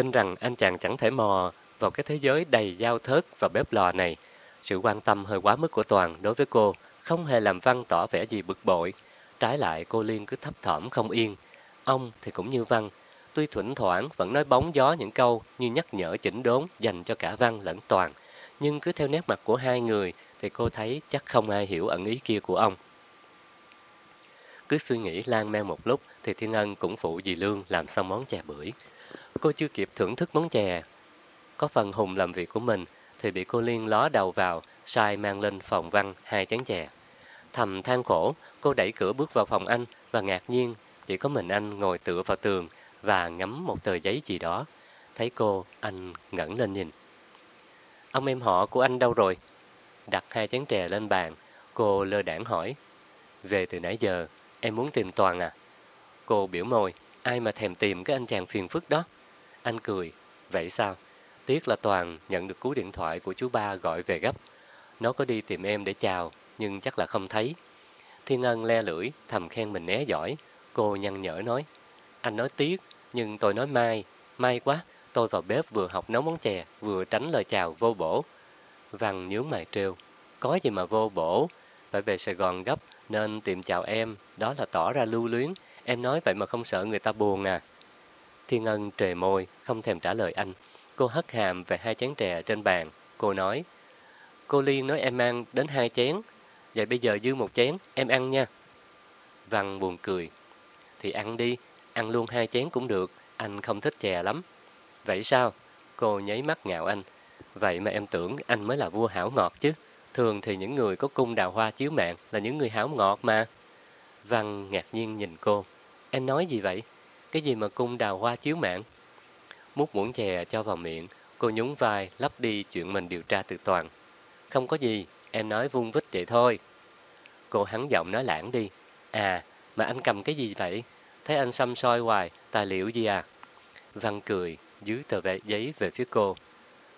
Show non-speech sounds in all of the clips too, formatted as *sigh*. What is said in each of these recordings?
tin rằng anh chàng chẳng thể mò vào cái thế giới đầy dao thớt và bếp lò này. Sự quan tâm hơi quá mức của Toàn đối với cô không hề làm Văn tỏ vẻ gì bực bội. Trái lại cô Liên cứ thấp thỏm không yên. Ông thì cũng như Văn, tuy thỉnh thoảng vẫn nói bóng gió những câu như nhắc nhở chỉnh đốn dành cho cả Văn lẫn Toàn. Nhưng cứ theo nét mặt của hai người thì cô thấy chắc không ai hiểu ẩn ý kia của ông. Cứ suy nghĩ lan man một lúc thì Thiên Ân cũng phụ dì Lương làm xong món chè bưởi. Cô chưa kịp thưởng thức món chè. Có phần hùng làm việc của mình thì bị cô Liên ló đầu vào, sai mang lên phòng văn hai chén chè. Thầm than khổ, cô đẩy cửa bước vào phòng anh và ngạc nhiên chỉ có mình anh ngồi tựa vào tường và ngắm một tờ giấy gì đó. Thấy cô, anh ngẩng lên nhìn. Ông em họ của anh đâu rồi? Đặt hai chén chè lên bàn, cô lơ đảng hỏi. Về từ nãy giờ, em muốn tìm Toàn à? Cô biểu môi, ai mà thèm tìm cái anh chàng phiền phức đó? Anh cười, vậy sao? Tiếc là Toàn nhận được cú điện thoại của chú ba gọi về gấp. Nó có đi tìm em để chào, nhưng chắc là không thấy. Thiên Ân le lưỡi, thầm khen mình né giỏi. Cô nhăn nhở nói, anh nói tiếc, nhưng tôi nói mai. May quá, tôi vào bếp vừa học nấu món chè, vừa tránh lời chào vô bổ. Văn nhướng mày trêu, có gì mà vô bổ, phải về Sài Gòn gấp, nên tìm chào em, đó là tỏ ra lưu luyến. Em nói vậy mà không sợ người ta buồn à. Thiên Ân trề môi, không thèm trả lời anh. Cô hất hàm về hai chén trà trên bàn. Cô nói, cô Liên nói em mang đến hai chén. Vậy bây giờ dư một chén, em ăn nha. Văn buồn cười. Thì ăn đi, ăn luôn hai chén cũng được, anh không thích chè lắm. Vậy sao? Cô nháy mắt ngạo anh. Vậy mà em tưởng anh mới là vua hảo ngọt chứ. Thường thì những người có cung đào hoa chiếu mạng là những người hảo ngọt mà. Văn ngạc nhiên nhìn cô. Em nói gì vậy? Cái gì mà cung đào hoa chiếu mạng? Múc muỗng chè cho vào miệng, cô nhún vai lắp đi chuyện mình điều tra từ toàn. Không có gì, em nói vung vít vậy thôi. Cô hắn giọng nói lãng đi. À, mà anh cầm cái gì vậy? Thấy anh xăm soi hoài, tài liệu gì à? Văn cười, dưới tờ vẽ giấy về phía cô.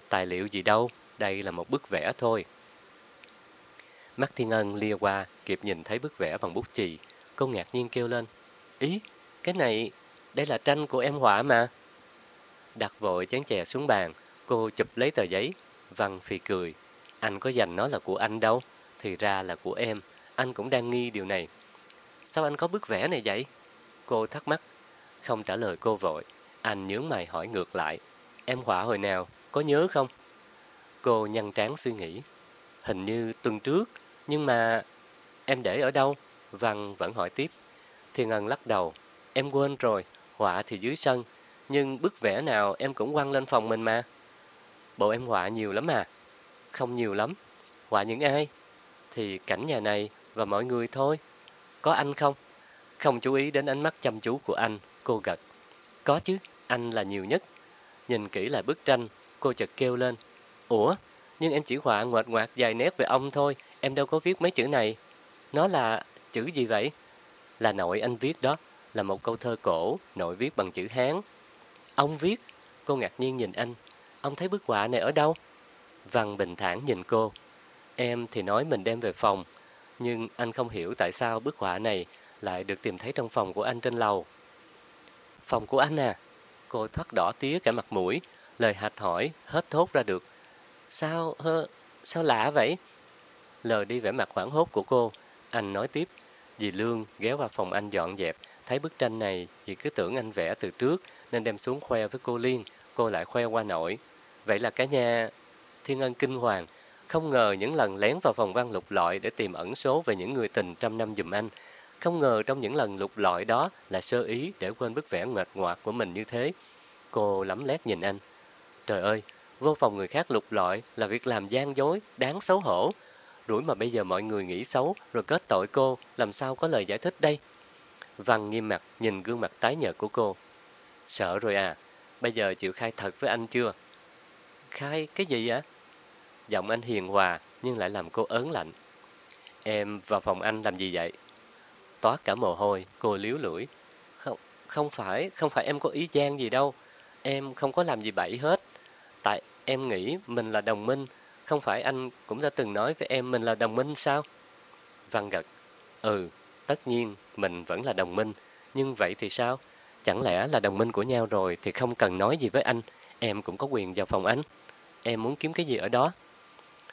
Tài liệu gì đâu, đây là một bức vẽ thôi. Mắt Thiên Ân lia qua, kịp nhìn thấy bức vẽ bằng bút chì. Cô ngạc nhiên kêu lên. Ý, cái này, đây là tranh của em họa mà. Đặt vội chén chè xuống bàn, cô chụp lấy tờ giấy. Văn phì cười. Anh có dành nó là của anh đâu, thì ra là của em. Anh cũng đang nghi điều này. Sao anh có bức vẽ này vậy? Cô thắc mắc. Không trả lời cô vội. Anh nhướng mày hỏi ngược lại. Em họa hồi nào, có nhớ không? Cô nhăn trán suy nghĩ. Hình như tuần trước, nhưng mà... Em để ở đâu? Văn vẫn hỏi tiếp. Thiên Ân lắc đầu. Em quên rồi, họa thì dưới sân. Nhưng bức vẽ nào em cũng quăng lên phòng mình mà. Bộ em họa nhiều lắm à? Không nhiều lắm. Họa những ai? Thì cảnh nhà này và mọi người thôi. Có anh không? Không chú ý đến ánh mắt chăm chú của anh, cô gật. Có chứ, anh là nhiều nhất. Nhìn kỹ lại bức tranh, cô chợt kêu lên. Ủa, nhưng em chỉ họa ngoệt ngoạc vài nét về ông thôi, em đâu có viết mấy chữ này. Nó là chữ gì vậy? Là nội anh viết đó, là một câu thơ cổ, nội viết bằng chữ Hán. Ông viết, cô ngạc nhiên nhìn anh. Ông thấy bức họa này ở đâu? Văn bình thản nhìn cô. Em thì nói mình đem về phòng, nhưng anh không hiểu tại sao bức họa này lại được tìm thấy trong phòng của anh trên lầu. Phòng của anh à? Cô thoát đỏ tía cả mặt mũi, lời hạch hỏi hết thốt ra được. Sao, hơ, sao lạ vậy? Lờ đi vẻ mặt hoảng hốt của cô, anh nói tiếp. Dì Lương ghé vào phòng anh dọn dẹp, thấy bức tranh này, chị cứ tưởng anh vẽ từ trước, nên đem xuống khoe với cô Liên, cô lại khoe qua nội. Vậy là cả nhà Thiên Ân kinh hoàng, không ngờ những lần lén vào phòng văn lục lọi để tìm ẩn số về những người tình trăm năm dùm anh. Không ngờ trong những lần lục lọi đó là sơ ý để quên bức vẽ nghệt ngoạc của mình như thế. Cô lắm lét nhìn anh. Trời ơi, vô phòng người khác lục lọi là việc làm gian dối, đáng xấu hổ. Rủi mà bây giờ mọi người nghĩ xấu rồi kết tội cô, làm sao có lời giải thích đây? Văn nghiêm mặt nhìn gương mặt tái nhợt của cô. Sợ rồi à, bây giờ chịu khai thật với anh chưa? Khai cái gì ạ? Giọng anh hiền hòa nhưng lại làm cô ớn lạnh. Em vào phòng anh làm gì vậy? Toát cả mồ hôi, cô liếu lưỡi. Không, không phải, không phải em có ý gian gì đâu. Em không có làm gì bậy hết. Tại em nghĩ mình là đồng minh. Không phải anh cũng đã từng nói với em mình là đồng minh sao? Văn gật. Ừ, tất nhiên mình vẫn là đồng minh. Nhưng vậy thì sao? Chẳng lẽ là đồng minh của nhau rồi thì không cần nói gì với anh, em cũng có quyền vào phòng anh. Em muốn kiếm cái gì ở đó?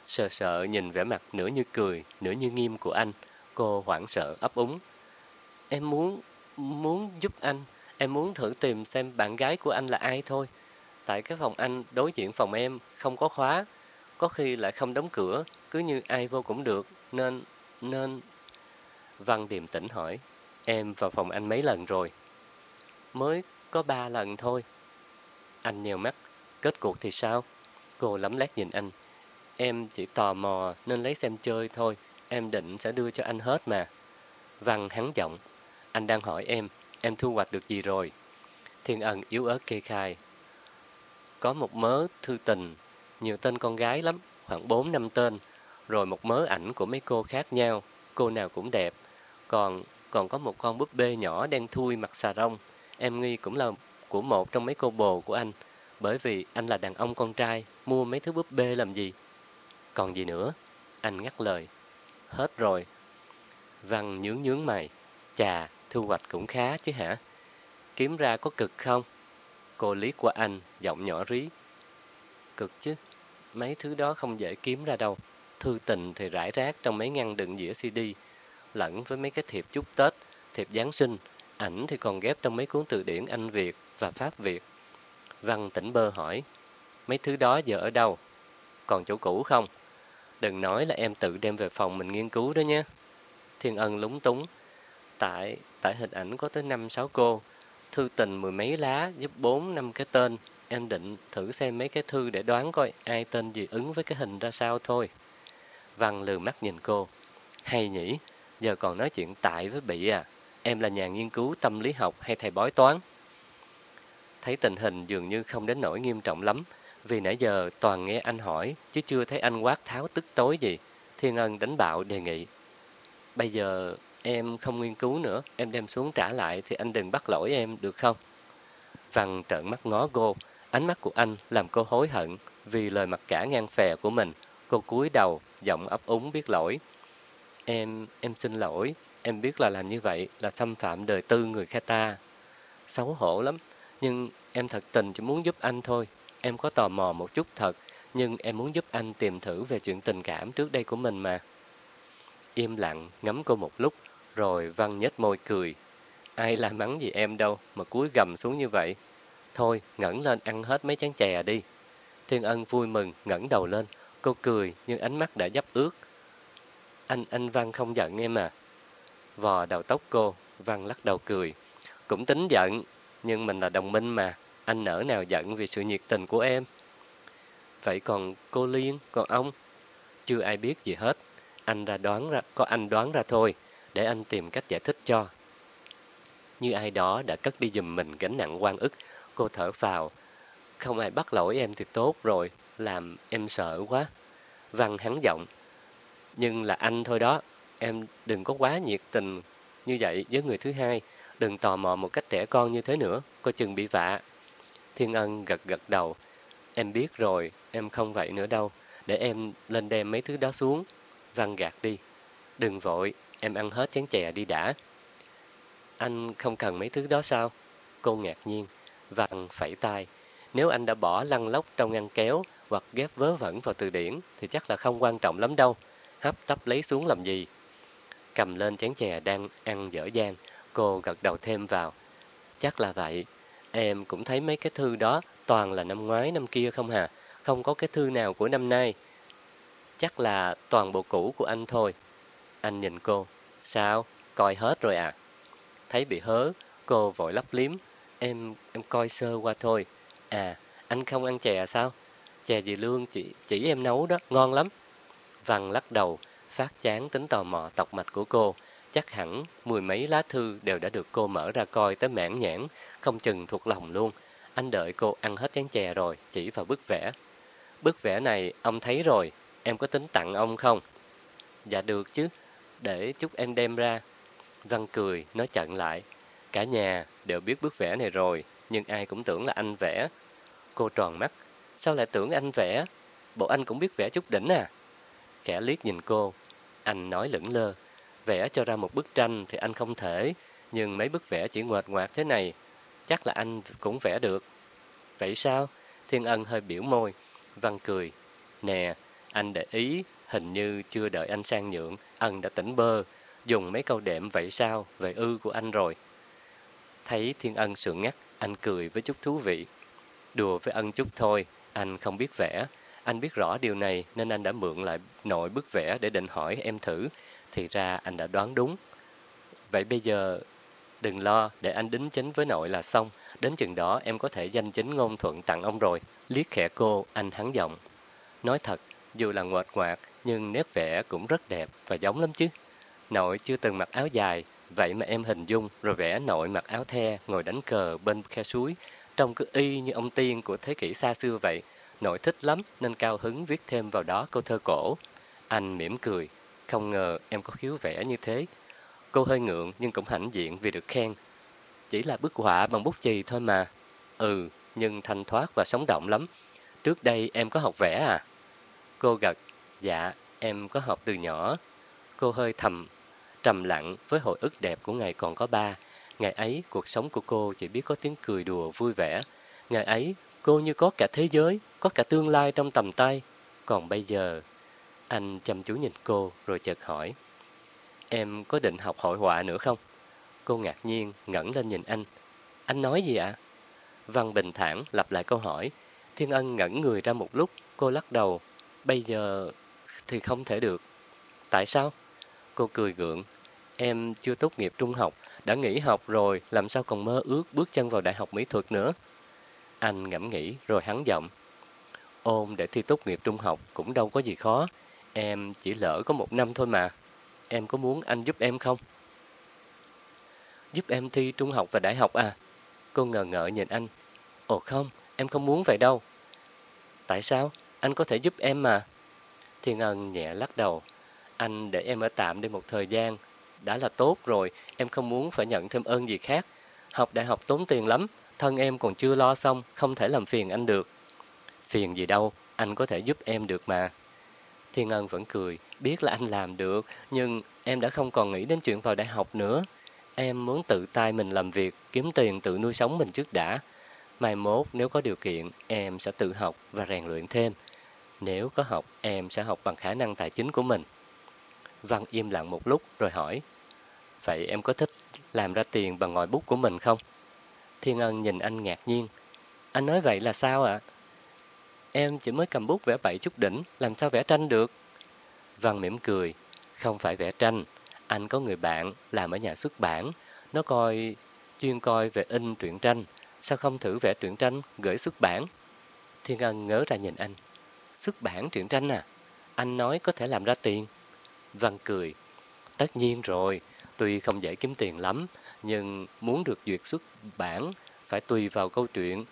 Sợ sợ nhìn vẻ mặt nửa như cười, nửa như nghiêm của anh, cô hoảng sợ ấp úng. Em muốn, muốn giúp anh, em muốn thử tìm xem bạn gái của anh là ai thôi. Tại cái phòng anh đối diện phòng em không có khóa, có khi lại không đóng cửa, cứ như ai vô cũng được, nên, nên... Văn điềm tĩnh hỏi, em vào phòng anh mấy lần rồi? Mới có ba lần thôi. Anh nhèo mắt, kết cuộc thì sao? Cô lắm lét nhìn anh. Em chỉ tò mò nên lấy xem chơi thôi, em định sẽ đưa cho anh hết mà. Văn hắn giọng, anh đang hỏi em, em thu hoạch được gì rồi? Thiên ân yếu ớt kê khai. Có một mớ thư tình, nhiều tên con gái lắm, khoảng 4 năm tên, rồi một mớ ảnh của mấy cô khác nhau, cô nào cũng đẹp. Còn còn có một con búp bê nhỏ đen thui mặt xà rông, em nghi cũng là của một trong mấy cô bồ của anh, bởi vì anh là đàn ông con trai, mua mấy thứ búp bê làm gì? Còn gì nữa? Anh ngắt lời. Hết rồi. Văn nhướng nhướng mày. Chà, thu hoạch cũng khá chứ hả? Kiếm ra có cực không? Cô lý qua anh, giọng nhỏ rí. Cực chứ, mấy thứ đó không dễ kiếm ra đâu. Thư tình thì rải rác trong mấy ngăn đựng dĩa CD, lẫn với mấy cái thiệp chúc Tết, thiệp Giáng sinh, ảnh thì còn ghép trong mấy cuốn từ điển Anh Việt và Pháp Việt. Văn tỉnh bơ hỏi, mấy thứ đó giờ ở đâu? Còn chỗ cũ không? Đừng nói là em tự đem về phòng mình nghiên cứu đó nhé. Thiên Ân lúng túng. Tại tại hình ảnh có tới năm sáu cô, thư tình mười mấy lá giúp bốn năm cái tên. Em định thử xem mấy cái thư để đoán coi ai tên gì ứng với cái hình ra sao thôi. Văn lừ mắt nhìn cô. Hay nhỉ, giờ còn nói chuyện tại với bị à. Em là nhà nghiên cứu tâm lý học hay thầy bói toán? Thấy tình hình dường như không đến nỗi nghiêm trọng lắm, vì nãy giờ toàn nghe anh hỏi, chứ chưa thấy anh quát tháo tức tối gì. Thiên Ân đánh bạo đề nghị. Bây giờ em không nghiên cứu nữa, em đem xuống trả lại thì anh đừng bắt lỗi em được không? Văn trợn mắt ngó cô, ánh mắt của anh làm cô hối hận vì lời mặc cả ngang phè của mình. Cô cúi đầu, giọng ấp úng biết lỗi. Em, em xin lỗi, em biết là làm như vậy là xâm phạm đời tư người khác ta. Xấu hổ lắm, nhưng em thật tình chỉ muốn giúp anh thôi. Em có tò mò một chút thật, nhưng em muốn giúp anh tìm thử về chuyện tình cảm trước đây của mình mà. Im lặng, ngắm cô một lúc, rồi Văn nhếch môi cười. Ai la mắng gì em đâu, mà cúi gầm xuống như vậy. Thôi, ngẩng lên ăn hết mấy chén chè đi. Thiên Ân vui mừng, ngẩng đầu lên. Cô cười, nhưng ánh mắt đã dấp ướt. Anh, anh Văn không giận em à? Vò đầu tóc cô, Văn lắc đầu cười. Cũng tính giận, nhưng mình là đồng minh mà. Anh nỡ nào giận vì sự nhiệt tình của em. Vậy còn cô Liên, còn ông? Chưa ai biết gì hết. Anh ra đoán ra, có anh đoán ra thôi, để anh tìm cách giải thích cho. Như ai đó đã cất đi giùm mình gánh nặng quan ức, cô thở vào. Không ai bắt lỗi em thì tốt rồi, làm em sợ quá. Văn hắn giọng. Nhưng là anh thôi đó, em đừng có quá nhiệt tình như vậy với người thứ hai. Đừng tò mò một cách trẻ con như thế nữa, coi chừng bị vạ. Thiên Ân gật gật đầu. Em biết rồi, em không vậy nữa đâu. Để em lên đem mấy thứ đó xuống. Văn gạt đi. Đừng vội, em ăn hết chén chè đi đã. Anh không cần mấy thứ đó sao? Cô ngạc nhiên. Văn phẩy tay. Nếu anh đã bỏ lăn lóc trong ngăn kéo hoặc ghép vớ vẩn vào từ điển thì chắc là không quan trọng lắm đâu. Hấp tấp lấy xuống làm gì? Cầm lên chén chè đang ăn dở dang, cô gật đầu thêm vào. Chắc là vậy. Em cũng thấy mấy cái thư đó toàn là năm ngoái năm kia không hả? Không có cái thư nào của năm nay. Chắc là toàn bộ cũ của anh thôi. Anh nhìn cô. Sao? Coi hết rồi à? Thấy bị hớ, cô vội lấp liếm. Em em coi sơ qua thôi. À, anh không ăn chè sao? Chè dì Lương chỉ, chỉ em nấu đó, ngon lắm. Văn lắc đầu, phát chán tính tò mò tọc mạch của cô. Chắc hẳn mười mấy lá thư đều đã được cô mở ra coi tới mãn nhãn, không chừng thuộc lòng luôn. Anh đợi cô ăn hết chén chè rồi, chỉ vào bức vẽ. Bức vẽ này ông thấy rồi, em có tính tặng ông không? Dạ được chứ, để chút em đem ra. Văn cười, nói chặn lại. Cả nhà đều biết bức vẽ này rồi, nhưng ai cũng tưởng là anh vẽ. Cô tròn mắt, sao lại tưởng anh vẽ? Bộ anh cũng biết vẽ chút đỉnh à? Kẻ liếc nhìn cô, anh nói lững lơ. Vẽ cho ra một bức tranh thì anh không thể, nhưng mấy bức vẽ chỉ ngoệt ngoạc thế này, chắc là anh cũng vẽ được. Vậy sao? Thiên Ân hơi biểu môi. Văn cười. Nè, anh để ý, hình như chưa đợi anh sang nhượng, Ân đã tỉnh bơ, dùng mấy câu đệm vậy sao, về ư của anh rồi. Thấy Thiên Ân sượng ngắt, anh cười với chút thú vị. Đùa với Ân chút thôi, anh không biết vẽ. Anh biết rõ điều này nên anh đã mượn lại nội bức vẽ để định hỏi em thử. Thì ra anh đã đoán đúng. Vậy bây giờ đừng lo, để anh đính chính với nội là xong. Đến chừng đó em có thể danh chính ngôn thuận tặng ông rồi. Liếc khẽ cô, anh hắn giọng. Nói thật, dù là ngoệt ngoạc, nhưng nét vẽ cũng rất đẹp và giống lắm chứ. Nội chưa từng mặc áo dài, vậy mà em hình dung rồi vẽ nội mặc áo the ngồi đánh cờ bên khe suối, trông cứ y như ông tiên của thế kỷ xa xưa vậy. Nội thích lắm nên cao hứng viết thêm vào đó câu thơ cổ. Anh mỉm cười, không ngờ em có khiếu vẽ như thế. Cô hơi ngượng nhưng cũng hãnh diện vì được khen. Chỉ là bức họa bằng bút chì thôi mà. Ừ, nhưng thanh thoát và sống động lắm. Trước đây em có học vẽ à? Cô gật, dạ, em có học từ nhỏ. Cô hơi thầm, trầm lặng với hồi ức đẹp của ngày còn có ba. Ngày ấy, cuộc sống của cô chỉ biết có tiếng cười đùa vui vẻ. Ngày ấy, cô như có cả thế giới, có cả tương lai trong tầm tay. Còn bây giờ, anh chăm chú nhìn cô rồi chợt hỏi. Em có định học hội họa nữa không? Cô ngạc nhiên, ngẩng lên nhìn anh. Anh nói gì ạ? Văn bình thản lặp lại câu hỏi. Thiên Ân ngẩn người ra một lúc, cô lắc đầu. Bây giờ thì không thể được. Tại sao? Cô cười gượng. Em chưa tốt nghiệp trung học, đã nghỉ học rồi, làm sao còn mơ ước bước chân vào đại học mỹ thuật nữa? Anh ngẫm nghĩ rồi hắn giọng. Ôn để thi tốt nghiệp trung học cũng đâu có gì khó. Em chỉ lỡ có một năm thôi mà. Em có muốn anh giúp em không? Giúp em thi trung học và đại học à? Cô ngờ ngợ nhìn anh. Ồ không, em không muốn vậy đâu. Tại sao? Anh có thể giúp em mà. Thiên Ân nhẹ lắc đầu. Anh để em ở tạm đi một thời gian. Đã là tốt rồi, em không muốn phải nhận thêm ơn gì khác. Học đại học tốn tiền lắm, thân em còn chưa lo xong, không thể làm phiền anh được. Phiền gì đâu, anh có thể giúp em được mà. Thiên Ân vẫn cười, biết là anh làm được, nhưng em đã không còn nghĩ đến chuyện vào đại học nữa. Em muốn tự tay mình làm việc, kiếm tiền tự nuôi sống mình trước đã. Mai mốt nếu có điều kiện, em sẽ tự học và rèn luyện thêm. Nếu có học, em sẽ học bằng khả năng tài chính của mình. Văn im lặng một lúc rồi hỏi, Vậy em có thích làm ra tiền bằng ngòi bút của mình không? Thiên Ân nhìn anh ngạc nhiên. Anh nói vậy là sao ạ? Em chỉ mới cầm bút vẽ bậy chút đỉnh, làm sao vẽ tranh được? Văn mỉm cười, không phải vẽ tranh. Anh có người bạn làm ở nhà xuất bản, nó coi chuyên coi về in truyện tranh. Sao không thử vẽ truyện tranh gửi xuất bản? Thiên Ân ngớ ra nhìn anh. Xuất bản truyện tranh à? Anh nói có thể làm ra tiền. Văn cười. Tất nhiên rồi, tuy không dễ kiếm tiền lắm, nhưng muốn được duyệt xuất bản phải tùy vào câu chuyện,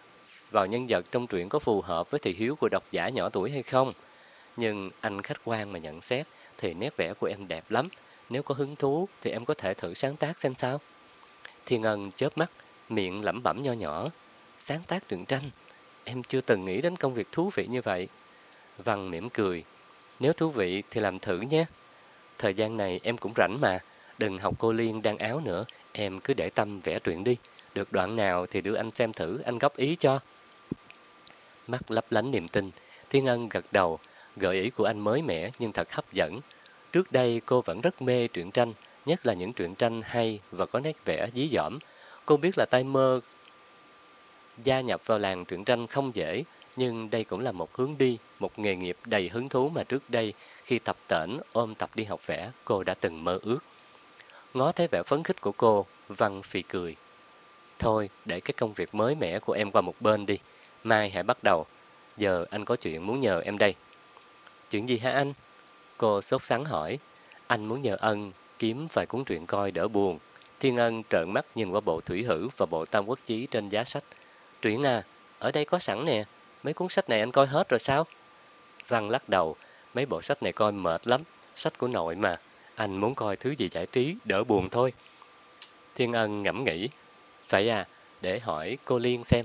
vào nhân vật trong truyện có phù hợp với thị hiếu của độc giả nhỏ tuổi hay không. Nhưng anh khách quan mà nhận xét thì nét vẽ của em đẹp lắm. Nếu có hứng thú thì em có thể thử sáng tác xem sao. Thiên Ân chớp mắt, miệng lẩm bẩm nho nhỏ. Sáng tác truyện tranh, em chưa từng nghĩ đến công việc thú vị như vậy. Văn mỉm cười. Nếu thú vị thì làm thử nhé. Thời gian này em cũng rảnh mà. Đừng học cô Liên đang áo nữa. Em cứ để tâm vẽ truyện đi. Được đoạn nào thì đưa anh xem thử, anh góp ý cho. Mắt lấp lánh niềm tin. Thiên Ân gật đầu. Gợi ý của anh mới mẻ nhưng thật hấp dẫn. Trước đây cô vẫn rất mê truyện tranh, nhất là những truyện tranh hay và có nét vẽ dí dỏm. Cô biết là tay mơ gia nhập vào làng truyện tranh không dễ, nhưng đây cũng là một hướng đi, một nghề nghiệp đầy hứng thú mà trước đây khi tập tễnh ôm tập đi học vẽ, cô đã từng mơ ước. Ngó thấy vẻ phấn khích của cô, Văn phì cười. Thôi, để cái công việc mới mẻ của em qua một bên đi. Mai hãy bắt đầu. Giờ anh có chuyện muốn nhờ em đây. Chuyện gì hả anh? Cô sốt sắng hỏi. Anh muốn nhờ ân kiếm vài cuốn truyện coi đỡ buồn. Thiên Ân trợn mắt nhìn qua bộ Thủy Hử và bộ Tam Quốc Chí trên giá sách. Truyện à, ở đây có sẵn nè. Mấy cuốn sách này anh coi hết rồi sao? Văn lắc đầu. Mấy bộ sách này coi mệt lắm. Sách của nội mà. Anh muốn coi thứ gì giải trí, đỡ buồn thôi. Thiên Ân ngẫm nghĩ. phải à, để hỏi cô Liên xem.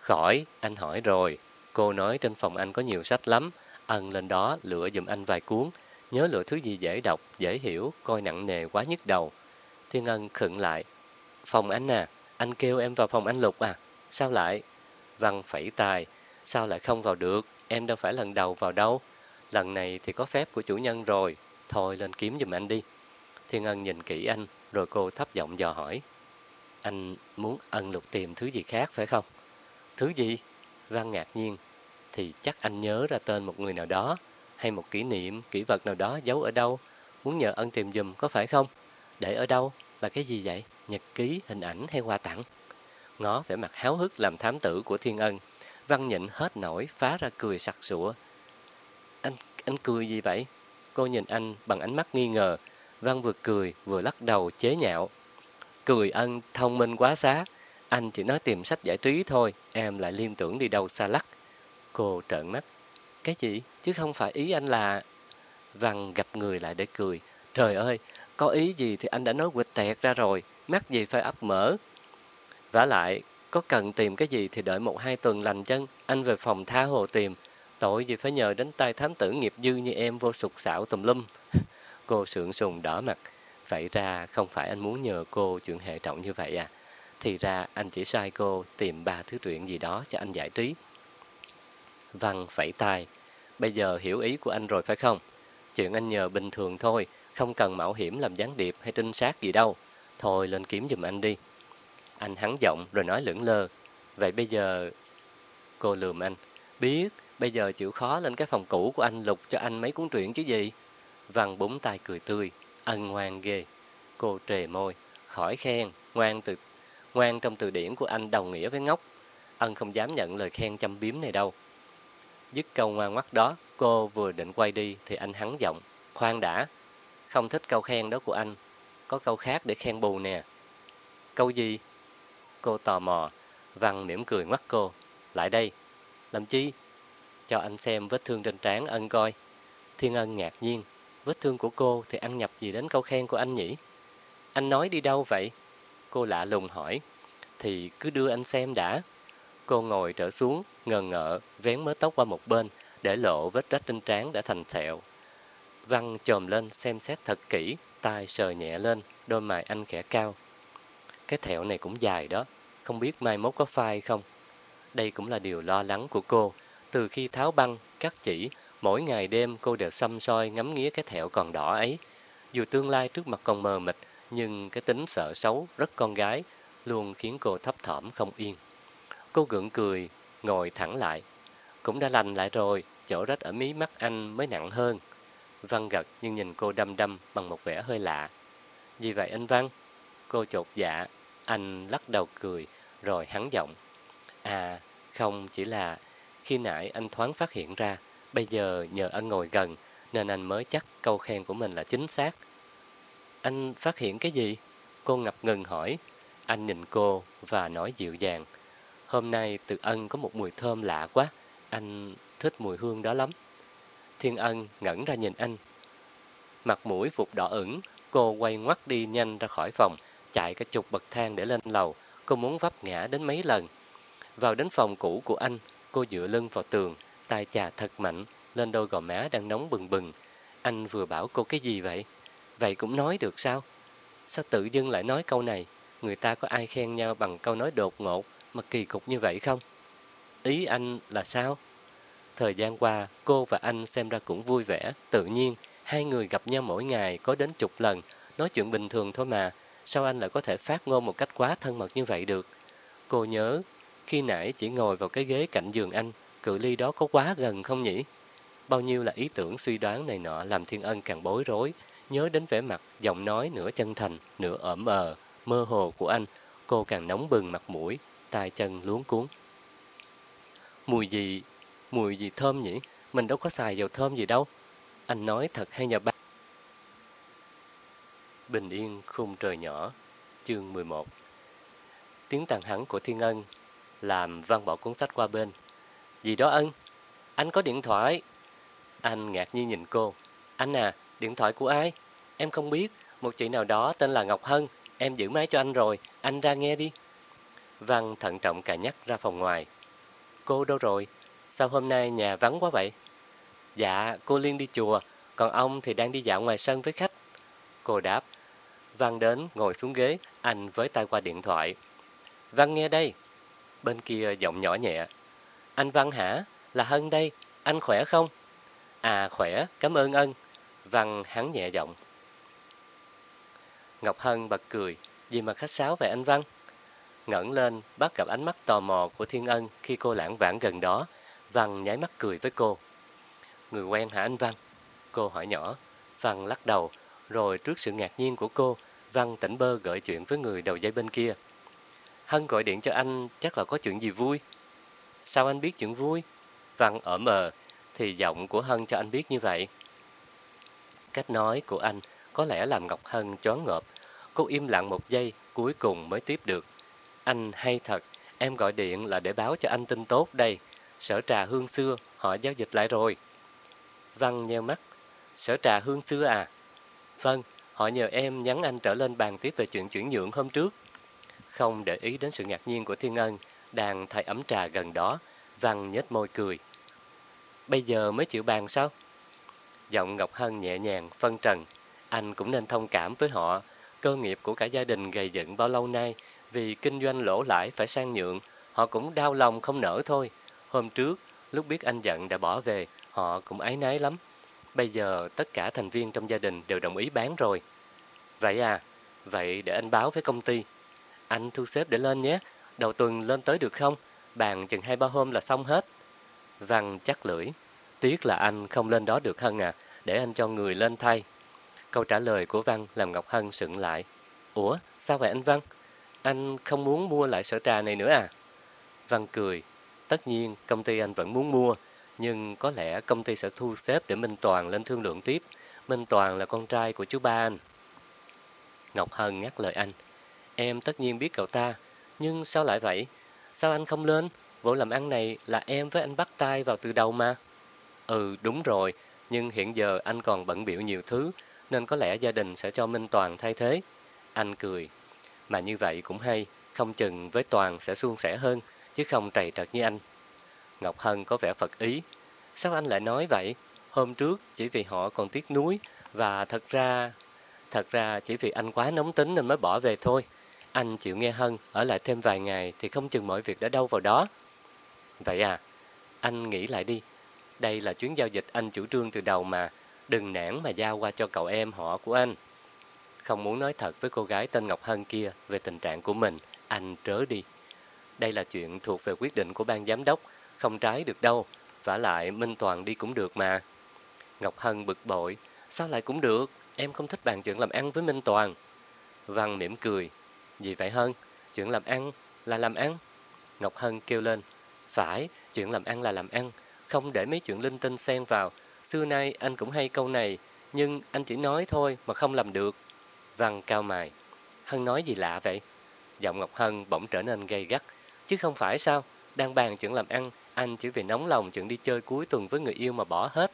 Khỏi, anh hỏi rồi. Cô nói trên phòng anh có nhiều sách lắm. Ân lên đó lựa dùm anh vài cuốn. Nhớ lựa thứ gì dễ đọc, dễ hiểu, coi nặng nề quá nhức đầu. Thiên Ân khựng lại. Phòng anh à, anh kêu em vào phòng anh Lục à? Sao lại? Văn phẩy tài. Sao lại không vào được? Em đâu phải lần đầu vào đâu. Lần này thì có phép của chủ nhân rồi. Thôi lên kiếm giùm anh đi. Thiên Ân nhìn kỹ anh, rồi cô thấp giọng dò hỏi. Anh muốn ân lục tìm thứ gì khác phải không? Thứ gì? Văn ngạc nhiên. Thì chắc anh nhớ ra tên một người nào đó, hay một kỷ niệm, kỷ vật nào đó giấu ở đâu. Muốn nhờ ân tìm dùm có phải không? Để ở đâu? Là cái gì vậy? Nhật ký, hình ảnh hay quà tặng? Ngó vẻ mặt háo hức làm thám tử của Thiên Ân. Văn nhịn hết nổi, phá ra cười sặc sụa. Anh, anh cười gì vậy? Cô nhìn anh bằng ánh mắt nghi ngờ. Văn vừa cười vừa lắc đầu chế nhạo. Cười ân thông minh quá xá. Anh chỉ nói tìm sách giải trí thôi, em lại liên tưởng đi đâu xa lắc. Cô trợn mắt. Cái gì? Chứ không phải ý anh là... Văn gặp người lại để cười. Trời ơi, có ý gì thì anh đã nói quịch tẹt ra rồi, mắc gì phải ấp mở. vả lại, có cần tìm cái gì thì đợi một hai tuần lành chân, anh về phòng tha hồ tìm. Tội gì phải nhờ đến tay thám tử nghiệp dư như em vô sục xạo tùm lum. *laughs* cô sượng sùng đỏ mặt. Vậy ra không phải anh muốn nhờ cô chuyện hệ trọng như vậy à? Thì ra anh chỉ sai cô tìm ba thứ truyện gì đó cho anh giải trí. Văn phẩy tay Bây giờ hiểu ý của anh rồi phải không? Chuyện anh nhờ bình thường thôi, không cần mạo hiểm làm gián điệp hay trinh sát gì đâu. Thôi lên kiếm giùm anh đi. Anh hắn giọng rồi nói lưỡng lơ. Vậy bây giờ... Cô lườm anh. Biết, bây giờ chịu khó lên cái phòng cũ của anh lục cho anh mấy cuốn truyện chứ gì. Văn búng tay cười tươi. Ân ngoan ghê. Cô trề môi. Khỏi khen. Ngoan từ ngoan trong từ điển của anh đồng nghĩa với ngốc. Ân không dám nhận lời khen chăm biếm này đâu. Dứt câu ngoan ngoắt đó, cô vừa định quay đi thì anh hắn giọng. Khoan đã, không thích câu khen đó của anh. Có câu khác để khen bù nè. Câu gì? Cô tò mò. Văn mỉm cười ngoắt cô. Lại đây. Làm chi? Cho anh xem vết thương trên trán ân coi. Thiên ân ngạc nhiên. Vết thương của cô thì ăn nhập gì đến câu khen của anh nhỉ? Anh nói đi đâu vậy? Cô lạ lùng hỏi. Thì cứ đưa anh xem đã. Cô ngồi trở xuống, ngờ ngợ, vén mớ tóc qua một bên, để lộ vết rách trên trán đã thành thẹo. Văn chồm lên xem xét thật kỹ, tai sờ nhẹ lên, đôi mày anh khẽ cao. Cái thẹo này cũng dài đó, không biết mai mốt có phai không? Đây cũng là điều lo lắng của cô. Từ khi tháo băng, cắt chỉ, mỗi ngày đêm cô đều xăm soi ngắm nghía cái thẹo còn đỏ ấy. Dù tương lai trước mặt còn mờ mịt, nhưng cái tính sợ xấu, rất con gái, luôn khiến cô thấp thỏm không yên. Cô gượng cười, ngồi thẳng lại. Cũng đã lành lại rồi, chỗ rách ở mí mắt anh mới nặng hơn. Văn gật nhưng nhìn cô đăm đăm bằng một vẻ hơi lạ. vì vậy anh Văn? Cô chột dạ, anh lắc đầu cười, rồi hắn giọng. À, không, chỉ là khi nãy anh thoáng phát hiện ra, bây giờ nhờ anh ngồi gần, nên anh mới chắc câu khen của mình là chính xác. Anh phát hiện cái gì? Cô ngập ngừng hỏi. Anh nhìn cô và nói dịu dàng. Hôm nay từ ân có một mùi thơm lạ quá, anh thích mùi hương đó lắm. Thiên ân ngẩn ra nhìn anh. Mặt mũi phục đỏ ửng, cô quay ngoắt đi nhanh ra khỏi phòng, chạy cả chục bậc thang để lên lầu. Cô muốn vấp ngã đến mấy lần. Vào đến phòng cũ của anh, cô dựa lưng vào tường, tay chà thật mạnh, lên đôi gò má đang nóng bừng bừng. Anh vừa bảo cô cái gì vậy? Vậy cũng nói được sao? Sao tự dưng lại nói câu này? Người ta có ai khen nhau bằng câu nói đột ngột mà kỳ cục như vậy không? Ý anh là sao? Thời gian qua, cô và anh xem ra cũng vui vẻ, tự nhiên. Hai người gặp nhau mỗi ngày có đến chục lần, nói chuyện bình thường thôi mà. Sao anh lại có thể phát ngôn một cách quá thân mật như vậy được? Cô nhớ, khi nãy chỉ ngồi vào cái ghế cạnh giường anh, cự ly đó có quá gần không nhỉ? Bao nhiêu là ý tưởng suy đoán này nọ làm Thiên Ân càng bối rối, nhớ đến vẻ mặt, giọng nói nửa chân thành, nửa ẩm ờ, mơ hồ của anh, cô càng nóng bừng mặt mũi, tay chân luống cuốn. Mùi gì Mùi gì thơm nhỉ? Mình đâu có xài dầu thơm gì đâu. Anh nói thật hay nhà bác? Bình yên khung trời nhỏ, chương 11 Tiếng tàn hẳn của Thiên Ân làm Văn bỏ cuốn sách qua bên. Gì đó ân? Anh có điện thoại. Anh ngạc nhiên nhìn cô. Anh à, điện thoại của ai? Em không biết, một chị nào đó tên là Ngọc Hân. Em giữ máy cho anh rồi, anh ra nghe đi. Văn thận trọng cà nhắc ra phòng ngoài. Cô đâu rồi? Sao hôm nay nhà vắng quá vậy? Dạ, cô Liên đi chùa, còn ông thì đang đi dạo ngoài sân với khách. Cô đáp. Văn đến, ngồi xuống ghế, anh với tay qua điện thoại. Văn nghe đây. Bên kia giọng nhỏ nhẹ. Anh Văn hả? Là Hân đây. Anh khỏe không? À khỏe, cảm ơn ân. Văn hắn nhẹ giọng. Ngọc Hân bật cười. Gì mà khách sáo về anh Văn? ngẩng lên bắt gặp ánh mắt tò mò của Thiên Ân khi cô lãng vãng gần đó. Văn nháy mắt cười với cô. Người quen hả anh Văn? Cô hỏi nhỏ. Văn lắc đầu, rồi trước sự ngạc nhiên của cô, Văn tỉnh bơ gợi chuyện với người đầu dây bên kia. Hân gọi điện cho anh chắc là có chuyện gì vui. Sao anh biết chuyện vui? Văn ở mờ, thì giọng của Hân cho anh biết như vậy. Cách nói của anh có lẽ làm Ngọc Hân choáng ngợp. Cô im lặng một giây, cuối cùng mới tiếp được. Anh hay thật, em gọi điện là để báo cho anh tin tốt đây. Sở trà hương xưa, họ giao dịch lại rồi. Văn nheo mắt. Sở trà hương xưa à? Vâng, họ nhờ em nhắn anh trở lên bàn tiếp về chuyện chuyển nhượng hôm trước. Không để ý đến sự ngạc nhiên của Thiên Ân, đang thay ấm trà gần đó, Văn nhếch môi cười. Bây giờ mới chịu bàn sao? Giọng Ngọc Hân nhẹ nhàng, phân trần. Anh cũng nên thông cảm với họ. Cơ nghiệp của cả gia đình gầy dựng bao lâu nay vì kinh doanh lỗ lãi phải sang nhượng, họ cũng đau lòng không nở thôi. Hôm trước, lúc biết anh giận đã bỏ về, họ cũng áy náy lắm. Bây giờ tất cả thành viên trong gia đình đều đồng ý bán rồi. Vậy à, vậy để anh báo với công ty. Anh thu xếp để lên nhé, đầu tuần lên tới được không? Bàn chừng hai ba hôm là xong hết. Văn chắc lưỡi. Tiếc là anh không lên đó được Hân à, để anh cho người lên thay. Câu trả lời của Văn làm Ngọc Hân sững lại. Ủa, sao vậy anh Văn? Anh không muốn mua lại sở trà này nữa à? Văn cười. Tất nhiên, công ty anh vẫn muốn mua, nhưng có lẽ công ty sẽ thu xếp để Minh Toàn lên thương lượng tiếp. Minh Toàn là con trai của chú ba anh. Ngọc Hân ngắt lời anh. Em tất nhiên biết cậu ta, nhưng sao lại vậy? Sao anh không lên? Vụ làm ăn này là em với anh bắt tay vào từ đầu mà. Ừ, đúng rồi, nhưng hiện giờ anh còn bận biểu nhiều thứ, nên có lẽ gia đình sẽ cho Minh Toàn thay thế. Anh cười. Mà như vậy cũng hay, không chừng với Toàn sẽ suôn sẻ hơn, chứ không trầy trật như anh. Ngọc Hân có vẻ phật ý. Sao anh lại nói vậy? Hôm trước chỉ vì họ còn tiếc nuối và thật ra thật ra chỉ vì anh quá nóng tính nên mới bỏ về thôi. Anh chịu nghe Hân ở lại thêm vài ngày thì không chừng mọi việc đã đâu vào đó. Vậy à, anh nghĩ lại đi. Đây là chuyến giao dịch anh chủ trương từ đầu mà, đừng nản mà giao qua cho cậu em họ của anh. Không muốn nói thật với cô gái tên Ngọc Hân kia về tình trạng của mình, anh trớ đi. Đây là chuyện thuộc về quyết định của ban giám đốc, không trái được đâu, vả lại Minh Toàn đi cũng được mà. Ngọc Hân bực bội, sao lại cũng được, em không thích bàn chuyện làm ăn với Minh Toàn. Văn mỉm cười, gì vậy Hân, chuyện làm ăn là làm ăn. Ngọc Hân kêu lên, phải, chuyện làm ăn là làm ăn, không để mấy chuyện linh tinh xen vào. Xưa nay anh cũng hay câu này, nhưng anh chỉ nói thôi mà không làm được. Văn cao mài, Hân nói gì lạ vậy? Giọng Ngọc Hân bỗng trở nên gay gắt, chứ không phải sao, đang bàn chuyện làm ăn, anh chỉ vì nóng lòng chuyện đi chơi cuối tuần với người yêu mà bỏ hết.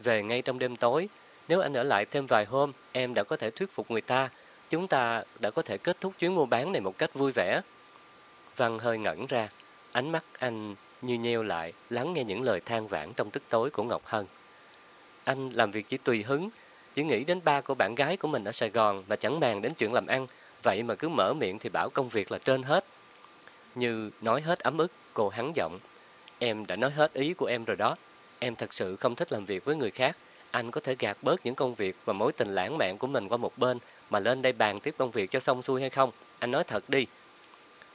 Về ngay trong đêm tối, nếu anh ở lại thêm vài hôm, em đã có thể thuyết phục người ta. Chúng ta đã có thể kết thúc chuyến mua bán này một cách vui vẻ. Văn hơi ngẩn ra, ánh mắt anh như nheo lại, lắng nghe những lời than vãn trong tức tối của Ngọc Hân. Anh làm việc chỉ tùy hứng, chỉ nghĩ đến ba của bạn gái của mình ở Sài Gòn mà chẳng bàn đến chuyện làm ăn, vậy mà cứ mở miệng thì bảo công việc là trên hết. Như nói hết ấm ức, cô hắn giọng. Em đã nói hết ý của em rồi đó. Em thật sự không thích làm việc với người khác. Anh có thể gạt bớt những công việc và mối tình lãng mạn của mình qua một bên mà lên đây bàn tiếp công việc cho xong xuôi hay không? Anh nói thật đi.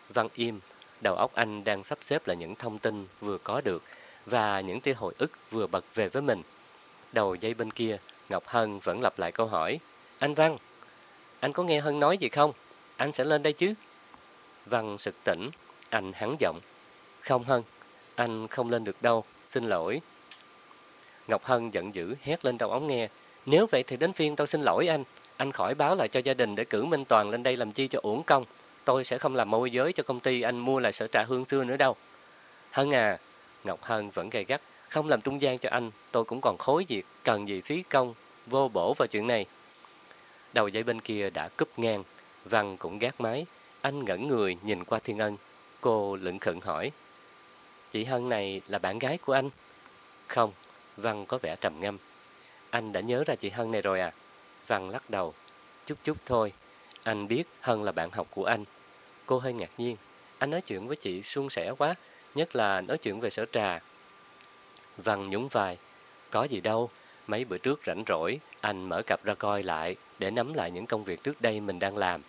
Văn im, đầu óc anh đang sắp xếp là những thông tin vừa có được và những tia hồi ức vừa bật về với mình. Đầu dây bên kia, Ngọc Hân vẫn lặp lại câu hỏi. Anh Văn, anh có nghe Hân nói gì không? Anh sẽ lên đây chứ? Văn sực tỉnh, anh hắn giọng. Không Hân, anh không lên được đâu, xin lỗi. Ngọc Hân giận dữ hét lên trong ống nghe. Nếu vậy thì đến phiên tao xin lỗi anh. Anh khỏi báo lại cho gia đình để cử Minh Toàn lên đây làm chi cho uổng công. Tôi sẽ không làm môi giới cho công ty anh mua lại sở trà hương xưa nữa đâu. Hân à, Ngọc Hân vẫn gay gắt. Không làm trung gian cho anh, tôi cũng còn khối việc, cần gì phí công, vô bổ vào chuyện này. Đầu dây bên kia đã cúp ngang, Văn cũng gác máy. Anh ngẩn người nhìn qua Thiên Ân. Cô lững khẩn hỏi. Chị Hân này là bạn gái của anh? Không, Văn có vẻ trầm ngâm. Anh đã nhớ ra chị Hân này rồi à? Văn lắc đầu. Chút chút thôi. Anh biết Hân là bạn học của anh. Cô hơi ngạc nhiên. anh nói chuyện với chị suôn sẻ quá, nhất là nói chuyện về sở trà. Văn nhún vai, có gì đâu, mấy bữa trước rảnh rỗi, anh mở cặp ra coi lại để nắm lại những công việc trước đây mình đang làm.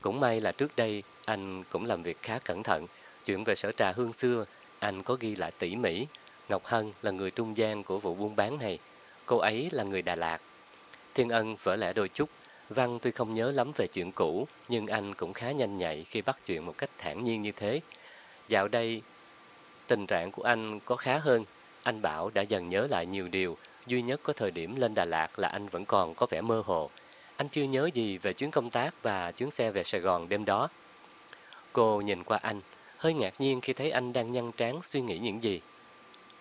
Cũng may là trước đây anh cũng làm việc khá cẩn thận, chuyện về sở trà hương xưa, anh có ghi lại tỉ mỉ. Ngọc Hân là người trung gian của vụ buôn bán này, cô ấy là người Đà Lạt. Thiên Ân vỡ lẽ đôi chút, Văn tuy không nhớ lắm về chuyện cũ, nhưng anh cũng khá nhanh nhạy khi bắt chuyện một cách thản nhiên như thế. Dạo đây, tình trạng của anh có khá hơn. Anh bảo đã dần nhớ lại nhiều điều, duy nhất có thời điểm lên Đà Lạt là anh vẫn còn có vẻ mơ hồ. Anh chưa nhớ gì về chuyến công tác và chuyến xe về Sài Gòn đêm đó. Cô nhìn qua anh, hơi ngạc nhiên khi thấy anh đang nhăn trán suy nghĩ những gì.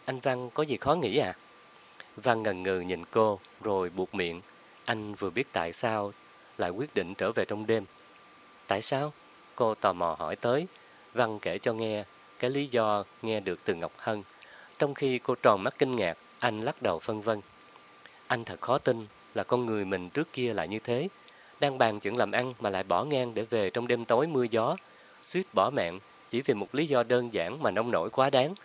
Anh Văn có gì khó nghĩ à? Văn ngần ngừ nhìn cô, rồi buộc miệng. Anh vừa biết tại sao lại quyết định trở về trong đêm. Tại sao? Cô tò mò hỏi tới. Văn kể cho nghe cái lý do nghe được từ Ngọc Hân. Trong khi cô tròn mắt kinh ngạc, anh lắc đầu phân vân. Anh thật khó tin là con người mình trước kia lại như thế. Đang bàn chuyện làm ăn mà lại bỏ ngang để về trong đêm tối mưa gió. Suýt bỏ mạng chỉ vì một lý do đơn giản mà nông nổi quá đáng.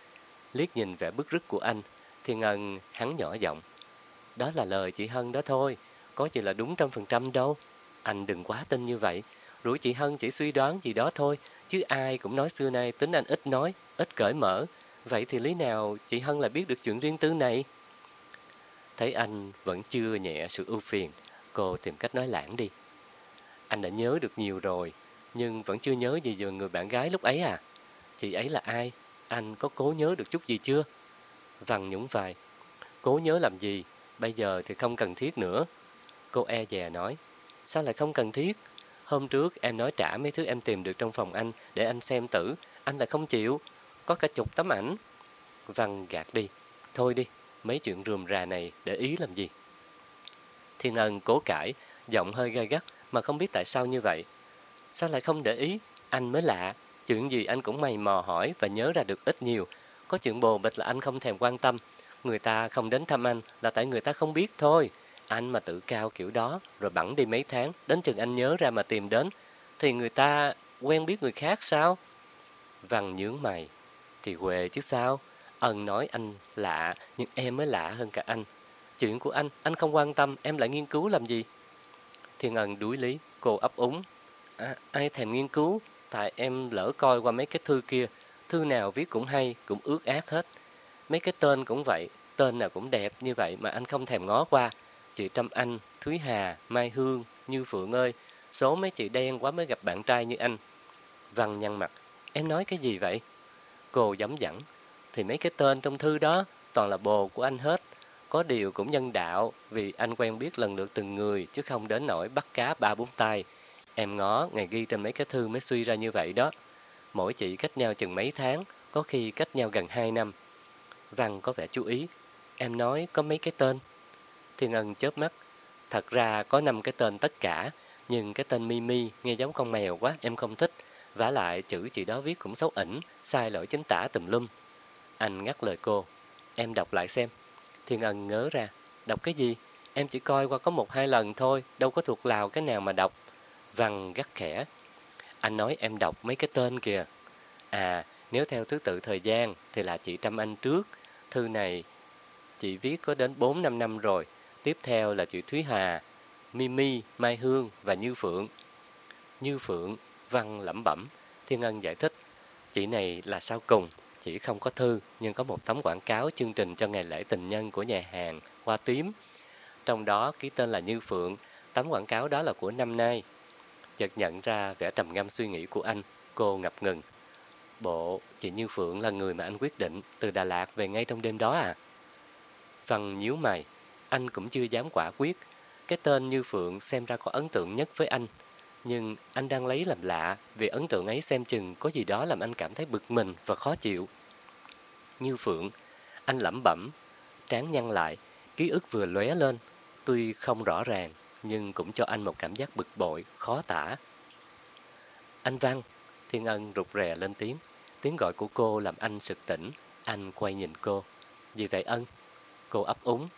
Liếc nhìn vẻ bức rứt của anh, thì ngần hắn nhỏ giọng. Đó là lời chị Hân đó thôi, có gì là đúng trăm phần trăm đâu. Anh đừng quá tin như vậy, rủi chị Hân chỉ suy đoán gì đó thôi, chứ ai cũng nói xưa nay tính anh ít nói, ít cởi mở. Vậy thì lý nào chị Hân lại biết được chuyện riêng tư này? Thấy anh vẫn chưa nhẹ sự ưu phiền, cô tìm cách nói lãng đi. Anh đã nhớ được nhiều rồi, nhưng vẫn chưa nhớ gì về người bạn gái lúc ấy à? Chị ấy là ai? Anh có cố nhớ được chút gì chưa? Văn nhũng vai. Cố nhớ làm gì? Bây giờ thì không cần thiết nữa. Cô e dè nói. Sao lại không cần thiết? Hôm trước em nói trả mấy thứ em tìm được trong phòng anh để anh xem tử. Anh lại không chịu. Có cả chục tấm ảnh. Văn gạt đi. Thôi đi, mấy chuyện rườm rà này để ý làm gì? Thiên Ân cố cãi, giọng hơi gai gắt mà không biết tại sao như vậy. Sao lại không để ý? Anh mới lạ. Chuyện gì anh cũng mày mò hỏi và nhớ ra được ít nhiều. Có chuyện bồ bịch là anh không thèm quan tâm. Người ta không đến thăm anh là tại người ta không biết thôi. Anh mà tự cao kiểu đó, rồi bẵng đi mấy tháng, đến chừng anh nhớ ra mà tìm đến, thì người ta quen biết người khác sao? Văn nhướng mày, thì quê chứ sao? Ân nói anh lạ, nhưng em mới lạ hơn cả anh. Chuyện của anh, anh không quan tâm, em lại nghiên cứu làm gì? Thiên Ân đuối lý, cô ấp úng. À, ai thèm nghiên cứu, tại em lỡ coi qua mấy cái thư kia, thư nào viết cũng hay, cũng ước ác hết. Mấy cái tên cũng vậy, tên nào cũng đẹp như vậy mà anh không thèm ngó qua. Chị Trâm Anh, Thúy Hà, Mai Hương, Như Phượng ơi, số mấy chị đen quá mới gặp bạn trai như anh. Văn nhăn mặt, em nói cái gì vậy? Cô giấm dẳng, thì mấy cái tên trong thư đó toàn là bồ của anh hết. Có điều cũng nhân đạo vì anh quen biết lần lượt từng người chứ không đến nỗi bắt cá ba bốn tay. Em ngó ngày ghi trên mấy cái thư mới suy ra như vậy đó. Mỗi chị cách nhau chừng mấy tháng, có khi cách nhau gần hai năm. Văn có vẻ chú ý. Em nói có mấy cái tên. Thiên Ân chớp mắt. Thật ra có năm cái tên tất cả, nhưng cái tên Mimi nghe giống con mèo quá, em không thích. vả lại chữ chị đó viết cũng xấu ỉnh, sai lỗi chính tả tùm lum. Anh ngắt lời cô. Em đọc lại xem. Thiên Ân ngớ ra. Đọc cái gì? Em chỉ coi qua có một hai lần thôi, đâu có thuộc lào cái nào mà đọc. Văn gắt khẽ. Anh nói em đọc mấy cái tên kìa. À, nếu theo thứ tự thời gian thì là chị Trâm Anh trước. Thư này chị viết có đến 4-5 năm rồi. Tiếp theo là chị Thúy Hà, Mimi, Mai Hương và Như Phượng. Như Phượng, Văn lẩm bẩm. Thiên Ân giải thích. Chị này là sao cùng. Chỉ không có thư, nhưng có một tấm quảng cáo chương trình cho ngày lễ tình nhân của nhà hàng Hoa Tím. Trong đó ký tên là Như Phượng. Tấm quảng cáo đó là của năm nay. Chợt nhận ra vẻ trầm ngâm suy nghĩ của anh, cô ngập ngừng. Bộ, chị Như Phượng là người mà anh quyết định từ Đà Lạt về ngay trong đêm đó à? Văn nhíu mày, anh cũng chưa dám quả quyết. Cái tên Như Phượng xem ra có ấn tượng nhất với anh. Nhưng anh đang lấy làm lạ vì ấn tượng ấy xem chừng có gì đó làm anh cảm thấy bực mình và khó chịu. Như Phượng, anh lẩm bẩm, trán nhăn lại, ký ức vừa lóe lên, tuy không rõ ràng nhưng cũng cho anh một cảm giác bực bội, khó tả. Anh Văn, Thiên Ân rụt rè lên tiếng. Tiếng gọi của cô làm anh sực tỉnh. Anh quay nhìn cô. Gì vậy Ân? Cô ấp úng.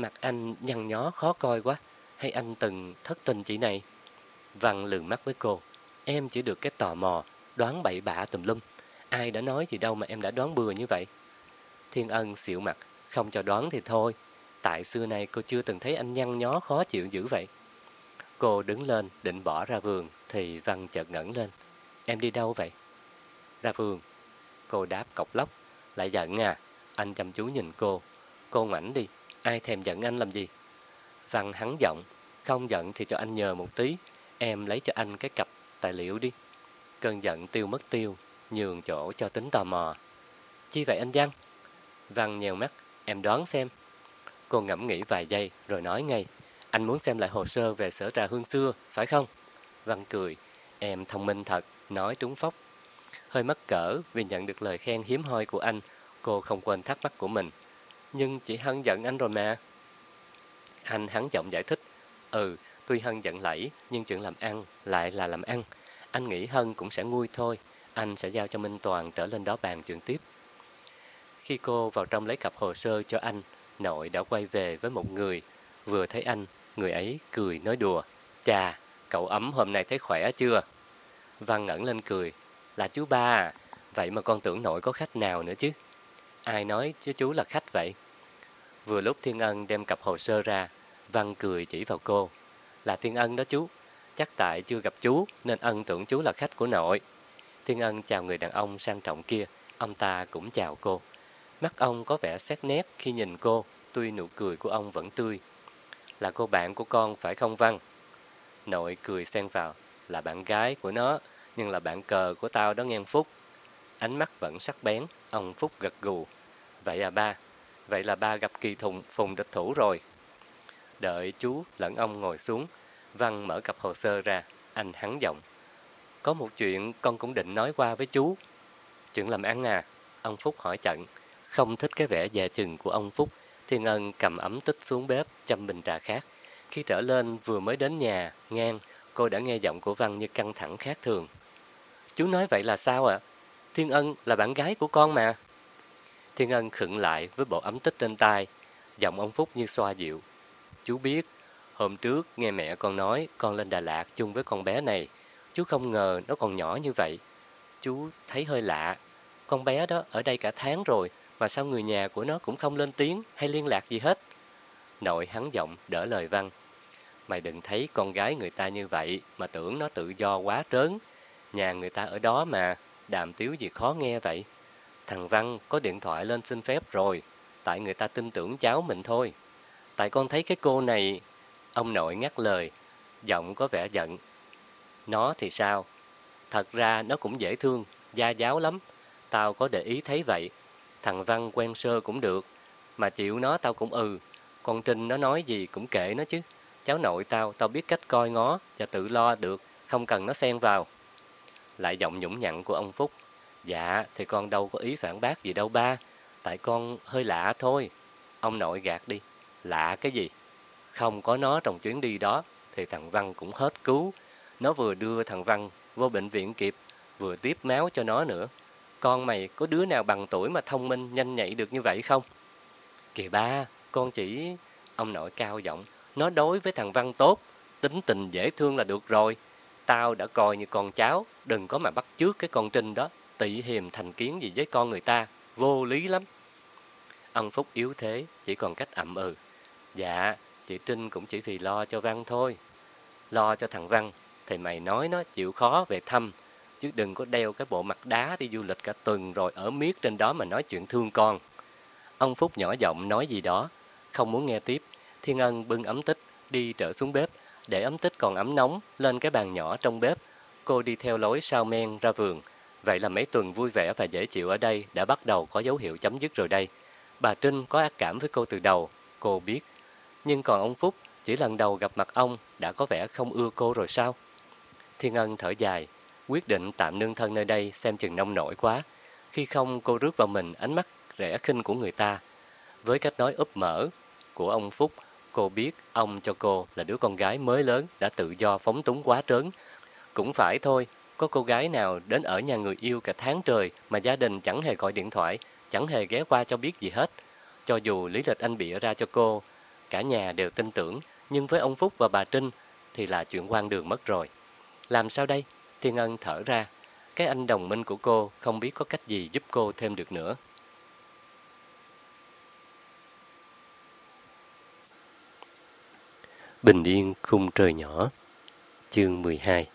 Mặt anh nhăn nhó khó coi quá. Hay anh từng thất tình chị này? Văn lường mắt với cô. Em chỉ được cái tò mò. đoán bậy bạ tùm lum. Ai đã nói gì đâu mà em đã đoán bừa như vậy? Thiên Ân xịu mặt, không cho đoán thì thôi. Tại xưa nay cô chưa từng thấy anh nhăn nhó khó chịu dữ vậy. Cô đứng lên định bỏ ra vườn thì Văn chợt ngẩng lên. Em đi đâu vậy? Ra vườn. Cô đáp cọc lóc. Lại giận à? Anh chăm chú nhìn cô. Cô ngoảnh đi. Ai thèm giận anh làm gì? Văn hắn giọng. Không giận thì cho anh nhờ một tí. Em lấy cho anh cái cặp tài liệu đi. Cơn giận tiêu mất tiêu. Nhường chỗ cho tính tò mò. Chi vậy anh Văn? Văn nhèo mắt. Em đoán xem. Cô ngẫm nghĩ vài giây rồi nói ngay. Anh muốn xem lại hồ sơ về sở trà hương xưa, phải không? Văn cười. Em thông minh thật, nói trúng phóc. Hơi mắc cỡ vì nhận được lời khen hiếm hoi của anh, cô không quên thắc mắc của mình. Nhưng chị Hân giận anh rồi mà. Anh hắn giọng giải thích. Ừ, tuy Hân giận lẫy, nhưng chuyện làm ăn lại là làm ăn. Anh nghĩ Hân cũng sẽ nguôi thôi. Anh sẽ giao cho Minh Toàn trở lên đó bàn chuyện tiếp. Khi cô vào trong lấy cặp hồ sơ cho anh, nội đã quay về với một người. Vừa thấy anh, người ấy cười nói đùa. Chà, cậu ấm hôm nay thấy khỏe chưa? Văn ngẩn lên cười. Là chú ba à? Vậy mà con tưởng nội có khách nào nữa chứ? Ai nói chứ chú là khách vậy? Vừa lúc Thiên Ân đem cặp hồ sơ ra, Văn cười chỉ vào cô. Là Thiên Ân đó chú. Chắc tại chưa gặp chú nên Ân tưởng chú là khách của nội. Thiên Ân chào người đàn ông sang trọng kia. Ông ta cũng chào cô. Mắt ông có vẻ xét nét khi nhìn cô, tuy nụ cười của ông vẫn tươi. Là cô bạn của con phải không Văn? Nội cười xen vào, là bạn gái của nó, nhưng là bạn cờ của tao đó nghe Phúc. Ánh mắt vẫn sắc bén, ông Phúc gật gù. Vậy à ba, vậy là ba gặp kỳ thùng phùng địch thủ rồi. Đợi chú lẫn ông ngồi xuống, Văn mở cặp hồ sơ ra, anh hắn giọng. Có một chuyện con cũng định nói qua với chú. Chuyện làm ăn à? Ông Phúc hỏi chặn. Không thích cái vẻ dè chừng của ông Phúc, Thiên Ân cầm ấm tích xuống bếp, chăm bình trà khác. Khi trở lên vừa mới đến nhà, ngang, cô đã nghe giọng của Văn như căng thẳng khác thường. Chú nói vậy là sao ạ? Thiên Ân là bạn gái của con mà. Thiên Ân khựng lại với bộ ấm tích trên tay, giọng ông Phúc như xoa dịu. Chú biết, hôm trước nghe mẹ con nói con lên Đà Lạt chung với con bé này. Chú không ngờ nó còn nhỏ như vậy. Chú thấy hơi lạ. Con bé đó ở đây cả tháng rồi, mà sao người nhà của nó cũng không lên tiếng hay liên lạc gì hết. Nội hắn giọng đỡ lời Văn. Mày đừng thấy con gái người ta như vậy mà tưởng nó tự do quá trớn. Nhà người ta ở đó mà, đàm tiếu gì khó nghe vậy. Thằng Văn có điện thoại lên xin phép rồi, tại người ta tin tưởng cháu mình thôi. Tại con thấy cái cô này... Ông nội ngắt lời, giọng có vẻ giận. Nó thì sao? Thật ra nó cũng dễ thương, gia giáo lắm. Tao có để ý thấy vậy. Thằng Văn quen sơ cũng được, mà chịu nó tao cũng ừ. Con Trinh nó nói gì cũng kệ nó chứ. Cháu nội tao, tao biết cách coi ngó và tự lo được, không cần nó xen vào. Lại giọng nhũng nhặn của ông Phúc. Dạ, thì con đâu có ý phản bác gì đâu ba. Tại con hơi lạ thôi. Ông nội gạt đi. Lạ cái gì? Không có nó trong chuyến đi đó, thì thằng Văn cũng hết cứu. Nó vừa đưa thằng Văn vô bệnh viện kịp, vừa tiếp máu cho nó nữa. Con mày có đứa nào bằng tuổi mà thông minh, nhanh nhạy được như vậy không? Kìa ba, con chỉ... Ông nội cao giọng, nó đối với thằng Văn tốt, tính tình dễ thương là được rồi. Tao đã coi như con cháu, đừng có mà bắt trước cái con Trinh đó, tị hiềm thành kiến gì với con người ta, vô lý lắm. Ông Phúc yếu thế, chỉ còn cách ậm ừ. Dạ, chị Trinh cũng chỉ vì lo cho Văn thôi. Lo cho thằng Văn, thì mày nói nó chịu khó về thăm, chứ đừng có đeo cái bộ mặt đá đi du lịch cả tuần rồi ở miết trên đó mà nói chuyện thương con. Ông Phúc nhỏ giọng nói gì đó, không muốn nghe tiếp. Thiên Ân bưng ấm tích, đi trở xuống bếp, để ấm tích còn ấm nóng lên cái bàn nhỏ trong bếp. Cô đi theo lối sao men ra vườn. Vậy là mấy tuần vui vẻ và dễ chịu ở đây đã bắt đầu có dấu hiệu chấm dứt rồi đây. Bà Trinh có ác cảm với cô từ đầu, cô biết. Nhưng còn ông Phúc, chỉ lần đầu gặp mặt ông đã có vẻ không ưa cô rồi sao? Thiên Ân thở dài, quyết định tạm nương thân nơi đây xem chừng nông nổi quá. Khi không cô rước vào mình ánh mắt rẻ khinh của người ta. Với cách nói úp mở của ông Phúc, cô biết ông cho cô là đứa con gái mới lớn đã tự do phóng túng quá trớn. Cũng phải thôi, có cô gái nào đến ở nhà người yêu cả tháng trời mà gia đình chẳng hề gọi điện thoại, chẳng hề ghé qua cho biết gì hết. Cho dù lý lịch anh bịa ra cho cô, cả nhà đều tin tưởng, nhưng với ông Phúc và bà Trinh thì là chuyện quan đường mất rồi. Làm sao đây? Thiên Ân thở ra. cái anh đồng minh của cô không biết có cách gì giúp cô thêm được nữa. Bình yên khung trời nhỏ Chương 12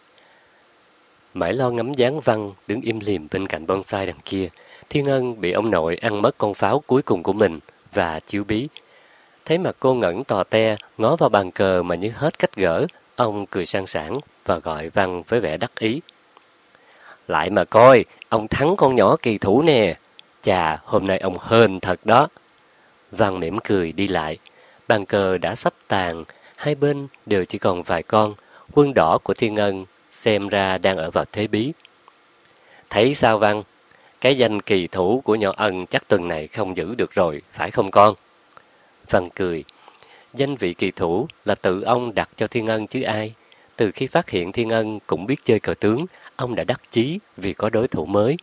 Mãi lo ngắm dáng văn đứng im lìm bên cạnh bonsai đằng kia Thiên Ân bị ông nội ăn mất con pháo cuối cùng của mình và chiếu bí. Thấy mặt cô ngẩn tò te, ngó vào bàn cờ mà như hết cách gỡ, ông cười sang sảng và gọi Văn với vẻ đắc ý. Lại mà coi, ông thắng con nhỏ kỳ thủ nè. Chà, hôm nay ông hên thật đó. Văn mỉm cười đi lại. Bàn cờ đã sắp tàn, hai bên đều chỉ còn vài con. Quân đỏ của Thiên Ân xem ra đang ở vào thế bí. Thấy sao Văn? Cái danh kỳ thủ của nhỏ ân chắc tuần này không giữ được rồi, phải không con? Văn cười. Danh vị kỳ thủ là tự ông đặt cho Thiên Ân chứ ai. Từ khi phát hiện Thiên Ân cũng biết chơi cờ tướng, ông đã đắc chí vì có đối thủ mới.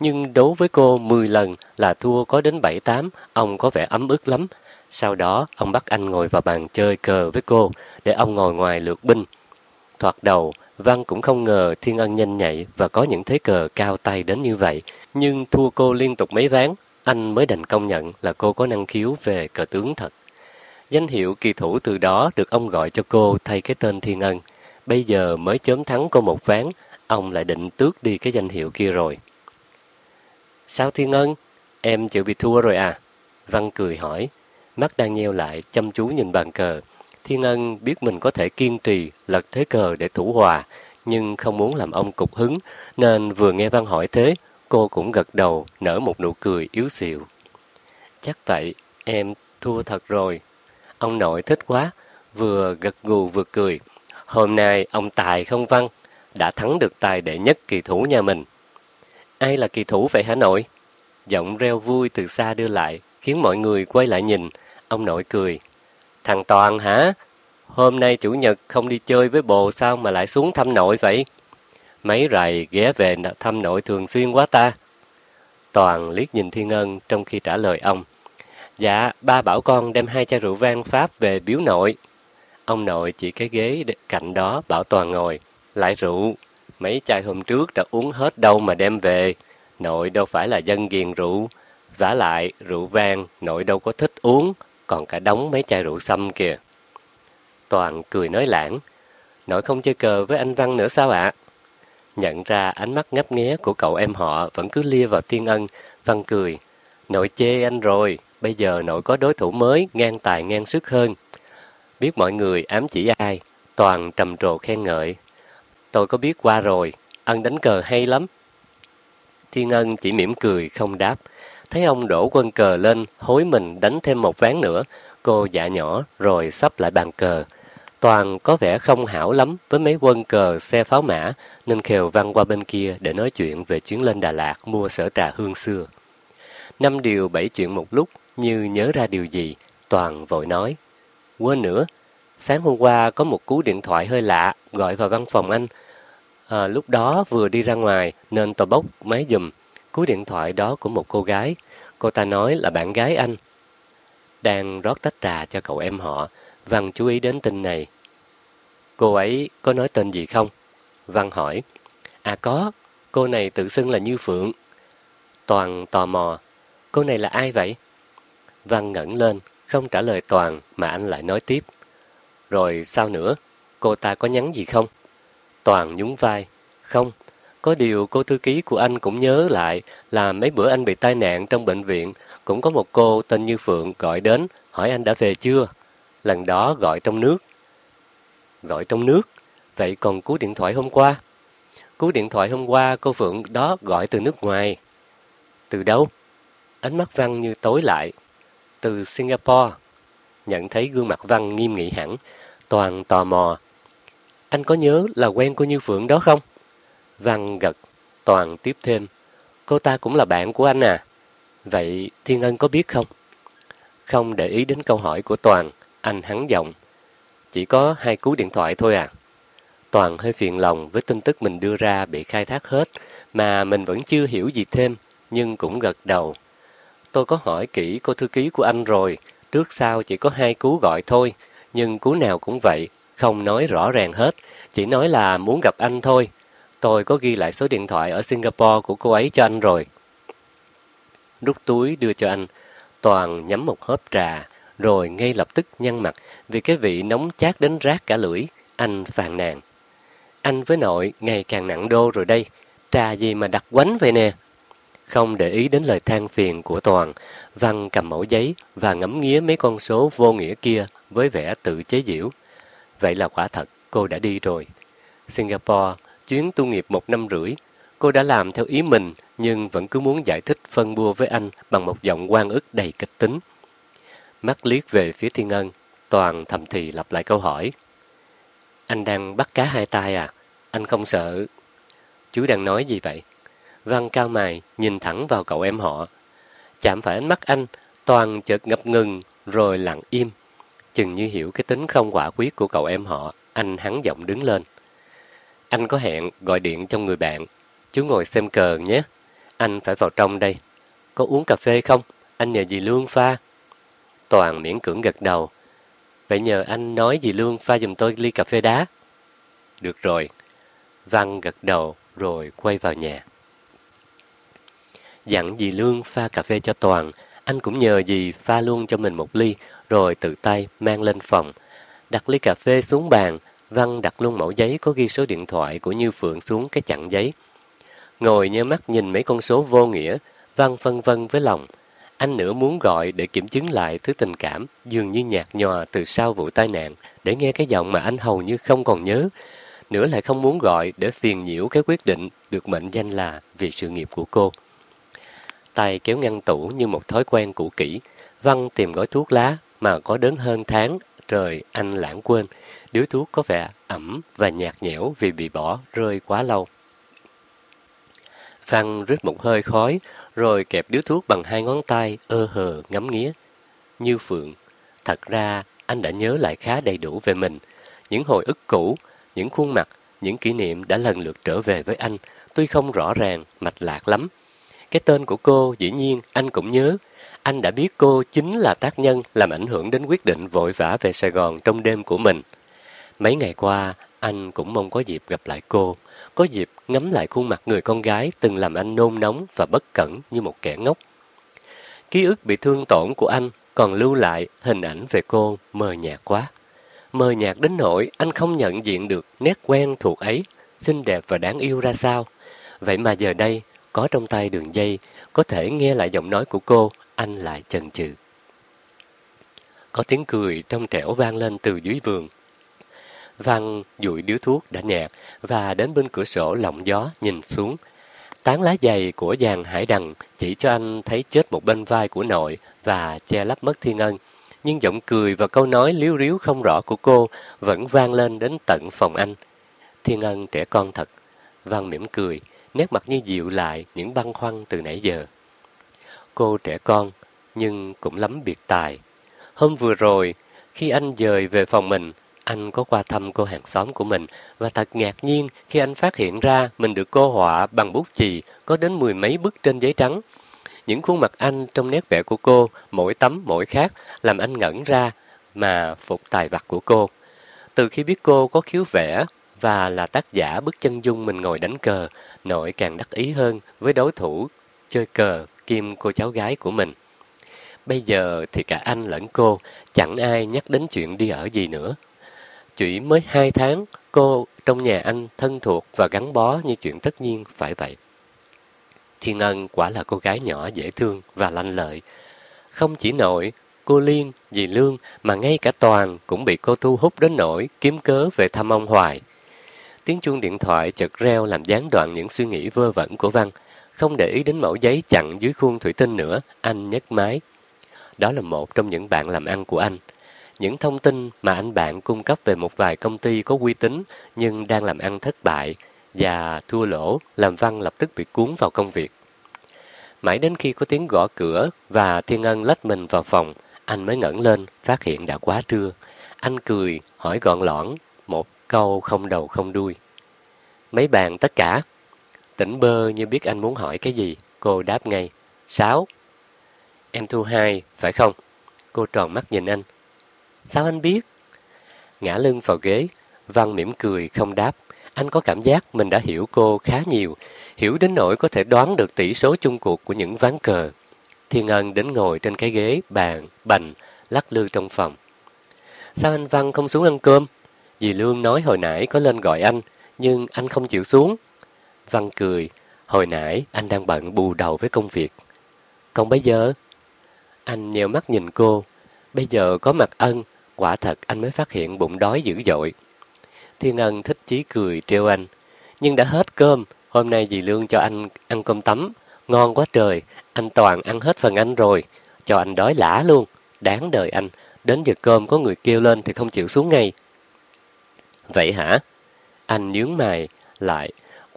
Nhưng đấu với cô 10 lần là thua có đến 7-8, ông có vẻ ấm ức lắm. Sau đó, ông bắt anh ngồi vào bàn chơi cờ với cô, để ông ngồi ngoài lượt binh. Thoạt đầu, Văn cũng không ngờ Thiên Ân nhanh nhạy và có những thế cờ cao tay đến như vậy, nhưng thua cô liên tục mấy ván, anh mới đành công nhận là cô có năng khiếu về cờ tướng thật. Danh hiệu kỳ thủ từ đó được ông gọi cho cô thay cái tên Thiên Ân. Bây giờ mới chớm thắng cô một ván, ông lại định tước đi cái danh hiệu kia rồi. Sao Thiên Ân? Em chịu bị thua rồi à? Văn cười hỏi, mắt đang nheo lại chăm chú nhìn bàn cờ. Thiên Ân biết mình có thể kiên trì lật thế cờ để thủ hòa, nhưng không muốn làm ông cục hứng, nên vừa nghe Văn hỏi thế, cô cũng gật đầu, nở một nụ cười yếu xìu. Chắc vậy, em thua thật rồi. Ông nội thích quá, vừa gật gù vừa cười. Hôm nay ông Tài không Văn, đã thắng được tài đệ nhất kỳ thủ nhà mình. Ai là kỳ thủ vậy hả nội? Giọng reo vui từ xa đưa lại, khiến mọi người quay lại nhìn. Ông nội cười. Thằng Toàn hả? Hôm nay chủ nhật không đi chơi với bồ sao mà lại xuống thăm nội vậy? Mấy rày ghé về thăm nội thường xuyên quá ta. Toàn liếc nhìn Thiên Ân trong khi trả lời ông. Dạ, ba bảo con đem hai chai rượu vang Pháp về biếu nội. Ông nội chỉ cái ghế cạnh đó bảo Toàn ngồi. Lại rượu, mấy chai hôm trước đã uống hết đâu mà đem về. Nội đâu phải là dân ghiền rượu vả lại, rượu vang, nội đâu có thích uống, còn cả đống mấy chai rượu xăm kìa. Toàn cười nói lãng. Nội không chơi cờ với anh Văn nữa sao ạ? Nhận ra ánh mắt ngấp nghé của cậu em họ vẫn cứ lia vào Thiên Ân, Văn cười. Nội chê anh rồi, bây giờ nội có đối thủ mới, ngang tài ngang sức hơn. Biết mọi người ám chỉ ai, Toàn trầm trồ khen ngợi. Tôi có biết qua rồi, ân đánh cờ hay lắm. Thiên Ân chỉ mỉm cười không đáp. Thấy ông đổ quân cờ lên, hối mình đánh thêm một ván nữa. Cô dạ nhỏ rồi sắp lại bàn cờ. Toàn có vẻ không hảo lắm với mấy quân cờ xe pháo mã, nên khều văng qua bên kia để nói chuyện về chuyến lên Đà Lạt mua sở trà hương xưa. Năm điều bảy chuyện một lúc, như nhớ ra điều gì, Toàn vội nói. Quên nữa, sáng hôm qua có một cú điện thoại hơi lạ gọi vào văn phòng anh. À, lúc đó vừa đi ra ngoài nên tôi bốc máy dùm. Cú điện thoại đó của một cô gái. Cô ta nói là bạn gái anh. Đang rót tách trà cho cậu em họ, Văn chú ý đến tin này. Cô ấy có nói tên gì không? Văn hỏi. À có, cô này tự xưng là Như Phượng. Toàn tò mò. Cô này là ai vậy? Văn ngẩng lên, không trả lời Toàn mà anh lại nói tiếp. Rồi sao nữa? Cô ta có nhắn gì không? Toàn nhún vai. Không, có điều cô thư ký của anh cũng nhớ lại là mấy bữa anh bị tai nạn trong bệnh viện, cũng có một cô tên Như Phượng gọi đến hỏi anh đã về chưa. Lần đó gọi trong nước. Gọi trong nước? Vậy còn cú điện thoại hôm qua? Cú điện thoại hôm qua cô Phượng đó gọi từ nước ngoài. Từ đâu? Ánh mắt Văn như tối lại. Từ Singapore. Nhận thấy gương mặt Văn nghiêm nghị hẳn. Toàn tò mò. Anh có nhớ là quen cô Như Phượng đó không? Văn gật. Toàn tiếp thêm. Cô ta cũng là bạn của anh à? Vậy Thiên Ân có biết không? Không để ý đến câu hỏi của Toàn. Anh hắn giọng. Chỉ có hai cú điện thoại thôi à? Toàn hơi phiền lòng với tin tức mình đưa ra bị khai thác hết, mà mình vẫn chưa hiểu gì thêm, nhưng cũng gật đầu. Tôi có hỏi kỹ cô thư ký của anh rồi, trước sau chỉ có hai cú gọi thôi, nhưng cú nào cũng vậy, không nói rõ ràng hết, chỉ nói là muốn gặp anh thôi. Tôi có ghi lại số điện thoại ở Singapore của cô ấy cho anh rồi. Rút túi đưa cho anh, Toàn nhắm một hớp trà, rồi ngay lập tức nhăn mặt vì cái vị nóng chát đến rát cả lưỡi. Anh phàn nàn. Anh với nội ngày càng nặng đô rồi đây, trà gì mà đặc quánh vậy nè. Không để ý đến lời than phiền của Toàn, Văn cầm mẫu giấy và ngắm nghía mấy con số vô nghĩa kia với vẻ tự chế giễu. Vậy là quả thật, cô đã đi rồi. Singapore, chuyến tu nghiệp một năm rưỡi, cô đã làm theo ý mình nhưng vẫn cứ muốn giải thích phân bua với anh bằng một giọng quan ức đầy kịch tính. Mắt liếc về phía Thiên Ân, Toàn thầm thì lặp lại câu hỏi. Anh đang bắt cá hai tay à? Anh không sợ... Chú đang nói gì vậy? Văn cao mày, nhìn thẳng vào cậu em họ. Chạm phải ánh mắt anh, Toàn chợt ngập ngừng, rồi lặng im. Chừng như hiểu cái tính không quả quyết của cậu em họ, anh hắn giọng đứng lên. Anh có hẹn gọi điện cho người bạn. Chú ngồi xem cờ nhé. Anh phải vào trong đây. Có uống cà phê không? Anh nhờ dì Lương pha. Toàn miễn cưỡng gật đầu. Vậy nhờ anh nói dì Lương pha giùm tôi ly cà phê đá. Được rồi. Văn gật đầu rồi quay vào nhà. Dặn dì Lương pha cà phê cho Toàn. Anh cũng nhờ dì pha luôn cho mình một ly rồi tự tay mang lên phòng. Đặt ly cà phê xuống bàn, Văn đặt luôn mẫu giấy có ghi số điện thoại của Như Phượng xuống cái chặn giấy. Ngồi nhớ mắt nhìn mấy con số vô nghĩa, Văn phân vân với lòng. Anh nửa muốn gọi để kiểm chứng lại thứ tình cảm dường như nhạt nhòa từ sau vụ tai nạn để nghe cái giọng mà anh hầu như không còn nhớ. Nửa lại không muốn gọi để phiền nhiễu cái quyết định được mệnh danh là vì sự nghiệp của cô. Tay kéo ngăn tủ như một thói quen cũ kỹ, Văn tìm gói thuốc lá mà có đến hơn tháng trời anh lãng quên. Điếu thuốc có vẻ ẩm và nhạt nhẽo vì bị bỏ rơi quá lâu. Văn rít một hơi khói, rồi kẹp điếu thuốc bằng hai ngón tay, ơ hờ ngắm nghía. Như Phượng, thật ra anh đã nhớ lại khá đầy đủ về mình. Những hồi ức cũ, những khuôn mặt, những kỷ niệm đã lần lượt trở về với anh, tuy không rõ ràng, mạch lạc lắm. Cái tên của cô dĩ nhiên anh cũng nhớ. Anh đã biết cô chính là tác nhân làm ảnh hưởng đến quyết định vội vã về Sài Gòn trong đêm của mình. Mấy ngày qua, anh cũng mong có dịp gặp lại cô, có dịp ngắm lại khuôn mặt người con gái từng làm anh nôn nóng và bất cẩn như một kẻ ngốc. Ký ức bị thương tổn của anh còn lưu lại hình ảnh về cô mờ nhạt quá. Mờ nhạt đến nỗi anh không nhận diện được nét quen thuộc ấy, xinh đẹp và đáng yêu ra sao. Vậy mà giờ đây, có trong tay đường dây, có thể nghe lại giọng nói của cô, anh lại chần chừ. Có tiếng cười trong trẻo vang lên từ dưới vườn. Văn dụi điếu thuốc đã nhạt và đến bên cửa sổ lộng gió nhìn xuống. Tán lá dày của dàn hải đằng chỉ cho anh thấy chết một bên vai của nội và che lấp mất thiên ân. Nhưng giọng cười và câu nói liếu riếu không rõ của cô vẫn vang lên đến tận phòng anh. Thiên ân trẻ con thật. Văn mỉm cười, nét mặt như dịu lại những băn khoăn từ nãy giờ. Cô trẻ con, nhưng cũng lắm biệt tài. Hôm vừa rồi, khi anh dời về phòng mình, anh có qua thăm cô hàng xóm của mình và thật ngạc nhiên khi anh phát hiện ra mình được cô họa bằng bút chì có đến mười mấy bức trên giấy trắng. Những khuôn mặt anh trong nét vẽ của cô, mỗi tấm mỗi khác, làm anh ngẩn ra mà phục tài vật của cô. Từ khi biết cô có khiếu vẽ và là tác giả bức chân dung mình ngồi đánh cờ, nội càng đắc ý hơn với đối thủ chơi cờ kim cô cháu gái của mình. Bây giờ thì cả anh lẫn cô chẳng ai nhắc đến chuyện đi ở gì nữa. Chỉ mới hai tháng, cô trong nhà anh thân thuộc và gắn bó như chuyện tất nhiên phải vậy. Thiên Ân quả là cô gái nhỏ dễ thương và lanh lợi. Không chỉ nội, cô Liên, dì Lương mà ngay cả Toàn cũng bị cô thu hút đến nỗi kiếm cớ về thăm ông Hoài. Tiếng chuông điện thoại chợt reo làm gián đoạn những suy nghĩ vơ vẩn của Văn. Không để ý đến mẫu giấy chặn dưới khuôn thủy tinh nữa, anh nhấc máy. Đó là một trong những bạn làm ăn của anh. Những thông tin mà anh bạn cung cấp về một vài công ty có uy tín nhưng đang làm ăn thất bại và thua lỗ làm Văn lập tức bị cuốn vào công việc. Mãi đến khi có tiếng gõ cửa và Thiên Ân lách mình vào phòng, anh mới ngẩng lên, phát hiện đã quá trưa. Anh cười, hỏi gọn lõn, một câu không đầu không đuôi. Mấy bạn tất cả. Tỉnh bơ như biết anh muốn hỏi cái gì, cô đáp ngay. Sáu. Em thu hai, phải không? Cô tròn mắt nhìn anh. Sao anh biết? Ngã lưng vào ghế, Văn mỉm cười không đáp. Anh có cảm giác mình đã hiểu cô khá nhiều, hiểu đến nỗi có thể đoán được tỷ số chung cuộc của những ván cờ. Thiên Ân đến ngồi trên cái ghế, bàn, bành, lắc lư trong phòng. Sao anh Văn không xuống ăn cơm? Dì Lương nói hồi nãy có lên gọi anh, nhưng anh không chịu xuống. Văn cười, hồi nãy anh đang bận bù đầu với công việc. Còn bây giờ? Anh nheo mắt nhìn cô. Bây giờ có mặt ân, quả thật anh mới phát hiện bụng đói dữ dội. Thiên Ân thích chí cười trêu anh. Nhưng đã hết cơm, hôm nay dì Lương cho anh ăn cơm tấm. Ngon quá trời, anh toàn ăn hết phần anh rồi. Cho anh đói lả luôn, đáng đời anh. Đến giờ cơm có người kêu lên thì không chịu xuống ngay. Vậy hả? Anh nhướng mày, lại,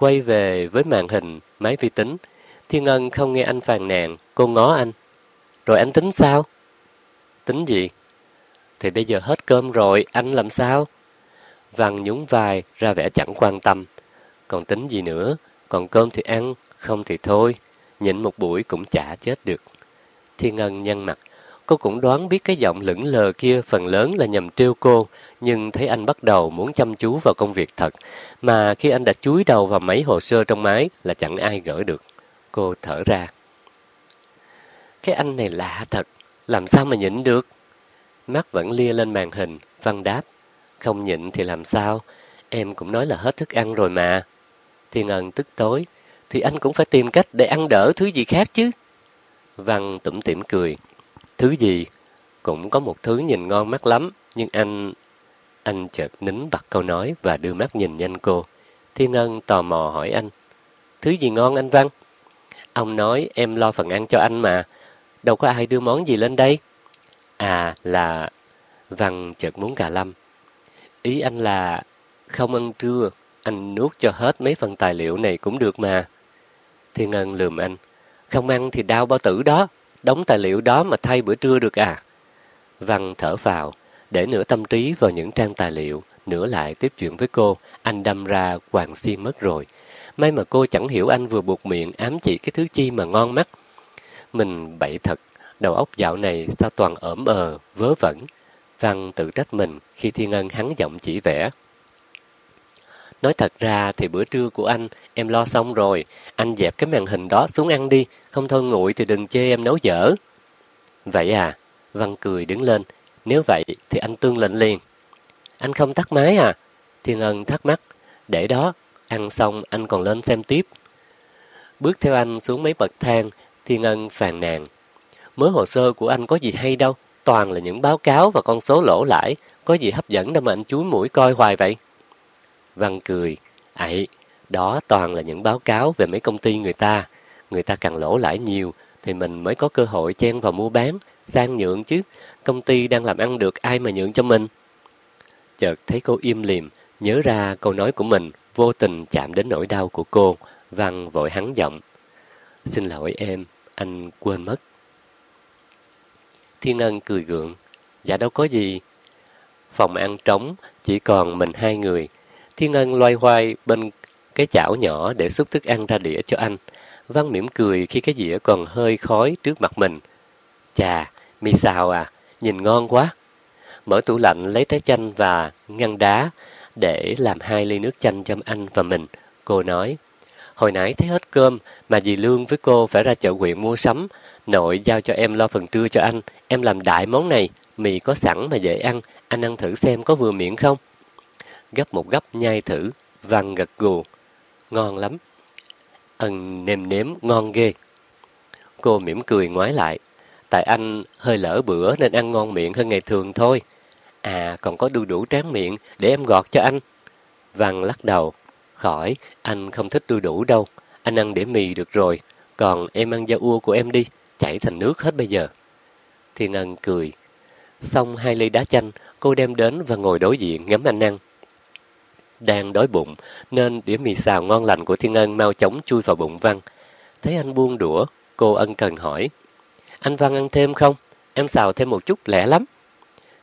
quay về với màn hình, máy vi tính. Thiên Ân không nghe anh phàn nàn, cô ngó anh. Rồi anh tính sao? Tính gì? Thì bây giờ hết cơm rồi, anh làm sao? Văn nhún vai, ra vẻ chẳng quan tâm. Còn tính gì nữa, còn cơm thì ăn, không thì thôi. Nhịn một buổi cũng chả chết được. Thiên Ân nhăn mặt. Cô cũng đoán biết cái giọng lững lờ kia phần lớn là nhằm trêu cô, nhưng thấy anh bắt đầu muốn chăm chú vào công việc thật, mà khi anh đã chúi đầu vào mấy hồ sơ trong máy là chẳng ai gỡ được. Cô thở ra. Cái anh này lạ thật, làm sao mà nhịn được? Mắt vẫn lia lên màn hình, Văn đáp. Không nhịn thì làm sao? Em cũng nói là hết thức ăn rồi mà. Thiên Ân tức tối. Thì anh cũng phải tìm cách để ăn đỡ thứ gì khác chứ. Văn tủm tỉm cười. Thứ gì? Cũng có một thứ nhìn ngon mắt lắm, nhưng anh... Anh chợt nín bặt câu nói và đưa mắt nhìn nhanh cô. Thiên Ân tò mò hỏi anh. Thứ gì ngon anh Văn? Ông nói em lo phần ăn cho anh mà. Đâu có ai đưa món gì lên đây. À là... Văn chợt muốn cà lâm. Ý anh là không ăn trưa, anh nuốt cho hết mấy phần tài liệu này cũng được mà. Thiên Ân lườm anh. Không ăn thì đau bao tử đó, đóng tài liệu đó mà thay bữa trưa được à. Văn thở vào, để nửa tâm trí vào những trang tài liệu, nửa lại tiếp chuyện với cô, anh đâm ra hoàng xiên mất rồi. May mà cô chẳng hiểu anh vừa buộc miệng ám chỉ cái thứ chi mà ngon mắt. Mình bậy thật, đầu óc dạo này sao toàn ẩm ờ, vớ vẩn. Văn tự trách mình khi Thiên Ân hắn giọng chỉ vẽ. Nói thật ra thì bữa trưa của anh em lo xong rồi, anh dẹp cái màn hình đó xuống ăn đi, không thôi nguội thì đừng chê em nấu dở. Vậy à? Văn cười đứng lên, nếu vậy thì anh tương lệnh liền. Anh không tắt máy à? Thiên Ân thắc mắc, để đó, ăn xong anh còn lên xem tiếp. Bước theo anh xuống mấy bậc thang, Thiên Ân phàn nàn. Mới hồ sơ của anh có gì hay đâu, toàn là những báo cáo và con số lỗ lãi, có gì hấp dẫn đâu mà anh chúi mũi coi hoài vậy? Văn cười, ấy, đó toàn là những báo cáo về mấy công ty người ta, người ta càng lỗ lãi nhiều thì mình mới có cơ hội chen vào mua bán, sang nhượng chứ, công ty đang làm ăn được ai mà nhượng cho mình. Chợt thấy cô im lìm, nhớ ra câu nói của mình, vô tình chạm đến nỗi đau của cô, Văn vội hắn giọng. Xin lỗi em, anh quên mất. Thiên Ân cười gượng. Dạ đâu có gì. Phòng ăn trống, chỉ còn mình hai người. Thiên Ân loay hoay bên cái chảo nhỏ để xúc thức ăn ra đĩa cho anh. Văn mỉm cười khi cái dĩa còn hơi khói trước mặt mình. Chà, mi xào à, nhìn ngon quá. Mở tủ lạnh lấy trái chanh và ngăn đá để làm hai ly nước chanh cho anh và mình. Cô nói, hồi nãy thấy hết cơm mà dì Lương với cô phải ra chợ huyện mua sắm. Nội giao cho em lo phần trưa cho anh, em làm đại món này, mì có sẵn mà dễ ăn, anh ăn thử xem có vừa miệng không. Gấp một gấp nhai thử, Văn gật gù. Ngon lắm. Ân nêm nếm ngon ghê. Cô mỉm cười ngoái lại. Tại anh hơi lỡ bữa nên ăn ngon miệng hơn ngày thường thôi. À, còn có đu đủ tráng miệng để em gọt cho anh. Văn lắc đầu. Khỏi, anh không thích đu đủ đâu. Anh ăn để mì được rồi. Còn em ăn da ua của em đi, chảy thành nước hết bây giờ. Thiên Ân cười. Xong hai ly đá chanh, cô đem đến và ngồi đối diện ngắm anh ăn. Đang đói bụng, nên đĩa mì xào ngon lành của Thiên Ân mau chóng chui vào bụng Văn. Thấy anh buông đũa, cô ân cần hỏi. Anh Văn ăn thêm không? Em xào thêm một chút lẻ lắm.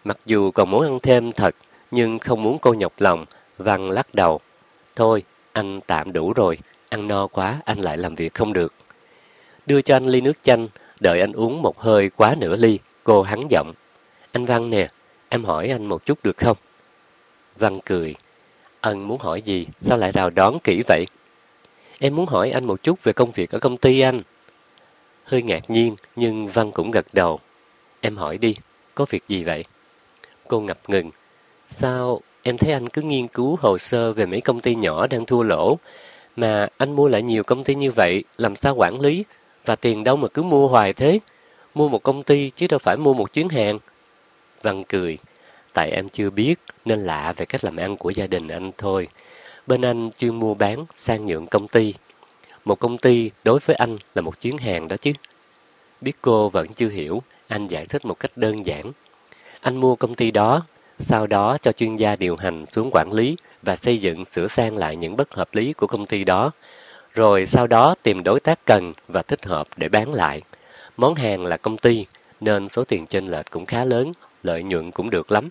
Mặc dù còn muốn ăn thêm thật, nhưng không muốn cô nhọc lòng, Văn lắc đầu. Thôi, anh tạm đủ rồi, ăn no quá anh lại làm việc không được. Đưa cho anh ly nước chanh, đợi anh uống một hơi quá nửa ly, cô hắn giọng. Anh Văn nè, em hỏi anh một chút được không? Văn cười. Ân muốn hỏi gì, sao lại rào đón kỹ vậy? Em muốn hỏi anh một chút về công việc ở công ty anh. Hơi ngạc nhiên, nhưng Văn cũng gật đầu. Em hỏi đi, có việc gì vậy? Cô ngập ngừng. Sao em thấy anh cứ nghiên cứu hồ sơ về mấy công ty nhỏ đang thua lỗ, mà anh mua lại nhiều công ty như vậy, làm sao quản lý? Và tiền đâu mà cứ mua hoài thế? Mua một công ty chứ đâu phải mua một chuyến hàng. Văn cười. Tại em chưa biết nên lạ về cách làm ăn của gia đình anh thôi. Bên anh chuyên mua bán, sang nhượng công ty. Một công ty đối với anh là một chuyến hàng đó chứ. Biết cô vẫn chưa hiểu, anh giải thích một cách đơn giản. Anh mua công ty đó, sau đó cho chuyên gia điều hành xuống quản lý và xây dựng sửa sang lại những bất hợp lý của công ty đó. Rồi sau đó tìm đối tác cần và thích hợp để bán lại. Món hàng là công ty, nên số tiền chênh lệch cũng khá lớn, lợi nhuận cũng được lắm.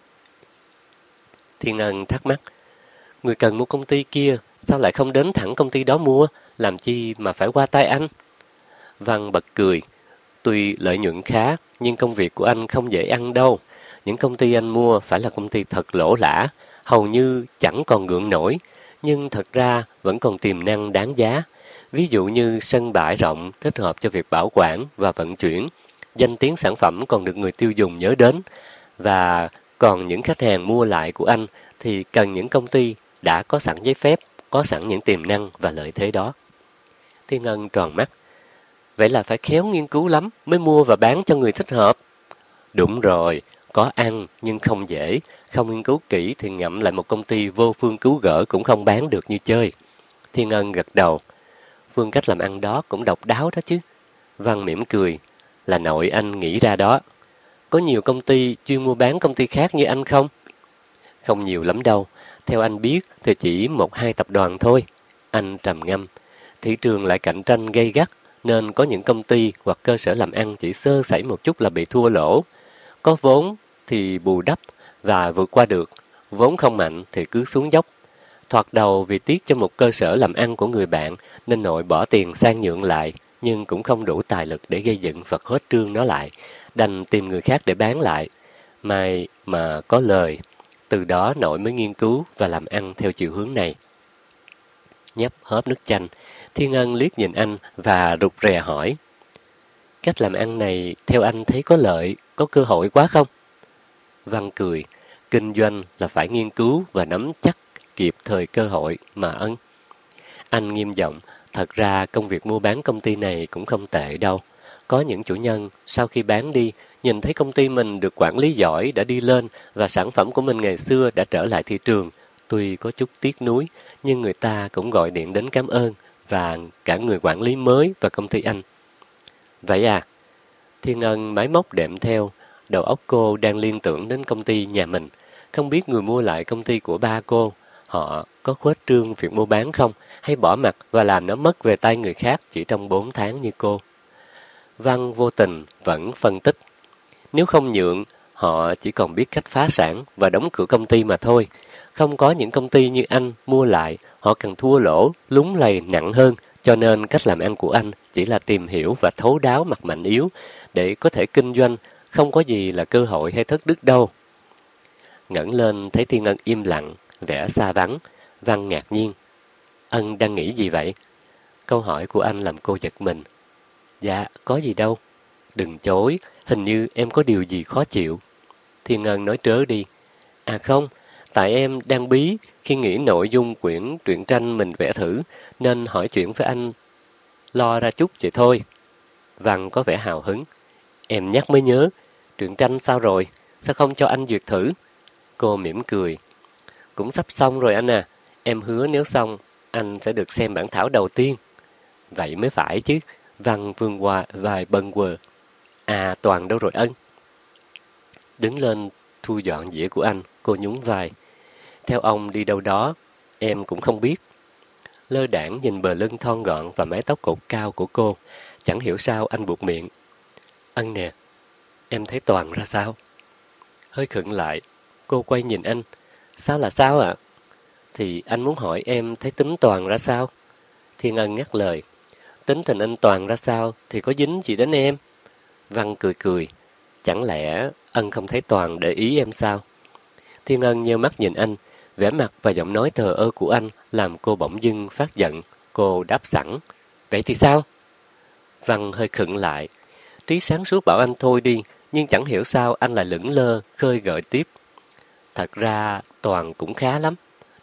Thiên Ân thắc mắc, người cần mua công ty kia, sao lại không đến thẳng công ty đó mua, làm chi mà phải qua tay anh? Văn bật cười, tuy lợi nhuận khá, nhưng công việc của anh không dễ ăn đâu. Những công ty anh mua phải là công ty thật lỗ lã, hầu như chẳng còn gượng nổi, nhưng thật ra vẫn còn tiềm năng đáng giá. Ví dụ như sân bãi rộng thích hợp cho việc bảo quản và vận chuyển, danh tiếng sản phẩm còn được người tiêu dùng nhớ đến, và còn những khách hàng mua lại của anh thì cần những công ty đã có sẵn giấy phép, có sẵn những tiềm năng và lợi thế đó. Thiên Ngân tròn mắt. Vậy là phải khéo nghiên cứu lắm mới mua và bán cho người thích hợp. Đúng rồi, có ăn nhưng không dễ, không nghiên cứu kỹ thì ngậm lại một công ty vô phương cứu gỡ cũng không bán được như chơi. Thiên Ân gật đầu. Phương cách làm ăn đó cũng độc đáo đó chứ. Văn mỉm cười. Là nội anh nghĩ ra đó. Có nhiều công ty chuyên mua bán công ty khác như anh không? Không nhiều lắm đâu. Theo anh biết thì chỉ một hai tập đoàn thôi. Anh trầm ngâm. Thị trường lại cạnh tranh gây gắt nên có những công ty hoặc cơ sở làm ăn chỉ sơ sẩy một chút là bị thua lỗ. Có vốn thì bù đắp và vượt qua được, vốn không mạnh thì cứ xuống dốc. Thoạt đầu vì tiếc cho một cơ sở làm ăn của người bạn nên nội bỏ tiền sang nhượng lại, nhưng cũng không đủ tài lực để gây dựng và hết trương nó lại, đành tìm người khác để bán lại. May mà có lời, từ đó nội mới nghiên cứu và làm ăn theo chiều hướng này. Nhấp hớp nước chanh, Thiên Ân liếc nhìn anh và rụt rè hỏi. Cách làm ăn này theo anh thấy có lợi, có cơ hội quá không? Văn cười, kinh doanh là phải nghiên cứu và nắm chắc kịp thời cơ hội mà ân. Anh nghiêm giọng, thật ra công việc mua bán công ty này cũng không tệ đâu. Có những chủ nhân sau khi bán đi, nhìn thấy công ty mình được quản lý giỏi đã đi lên và sản phẩm của mình ngày xưa đã trở lại thị trường. Tuy có chút tiếc nuối, nhưng người ta cũng gọi điện đến cảm ơn và cả người quản lý mới và công ty anh. Vậy à? Thiên Ân máy móc đệm theo, đầu óc cô đang liên tưởng đến công ty nhà mình. Không biết người mua lại công ty của ba cô, họ có khuếch trương việc mua bán không, hay bỏ mặt và làm nó mất về tay người khác chỉ trong 4 tháng như cô. Văn vô tình vẫn phân tích. Nếu không nhượng, họ chỉ còn biết cách phá sản và đóng cửa công ty mà thôi. Không có những công ty như anh mua lại, họ cần thua lỗ, lúng lầy nặng hơn, cho nên cách làm ăn của anh chỉ là tìm hiểu và thấu đáo mặt mạnh yếu để có thể kinh doanh, không có gì là cơ hội hay thất đức đâu. ngẩng lên thấy Thiên Ân im lặng, vẻ xa vắng, Văn ngạc nhiên. Ân đang nghĩ gì vậy? Câu hỏi của anh làm cô giật mình. Dạ, có gì đâu. Đừng chối, hình như em có điều gì khó chịu. Thiên Ngân nói trớ đi. À không, tại em đang bí khi nghĩ nội dung quyển truyện tranh mình vẽ thử, nên hỏi chuyện với anh lo ra chút vậy thôi. Văn có vẻ hào hứng. Em nhắc mới nhớ, truyện tranh sao rồi? Sao không cho anh duyệt thử? Cô mỉm cười. Cũng sắp xong rồi anh à. Em hứa nếu xong, anh sẽ được xem bản thảo đầu tiên. Vậy mới phải chứ. Văn vương hòa vài bần quờ. À, Toàn đâu rồi ân? Đứng lên thu dọn dĩa của anh, cô nhún vai. Theo ông đi đâu đó, em cũng không biết. Lơ đảng nhìn bờ lưng thon gọn và mái tóc cột cao của cô. Chẳng hiểu sao anh buộc miệng. Ân nè, em thấy Toàn ra sao? Hơi khựng lại, cô quay nhìn anh. Sao là sao ạ? Thì anh muốn hỏi em thấy tính Toàn ra sao? Thiên Ân ngắt lời. Tính tình anh Toàn ra sao thì có dính gì đến em? Văn cười cười. Chẳng lẽ ân không thấy Toàn để ý em sao? Thiên Ân nheo mắt nhìn anh, Vẻ mặt và giọng nói thờ ơ của anh làm cô bỗng dưng phát giận. Cô đáp sẵn. Vậy thì sao? Văn hơi khựng lại. Trí sáng suốt bảo anh thôi đi, nhưng chẳng hiểu sao anh lại lững lơ, khơi gợi tiếp. Thật ra Toàn cũng khá lắm.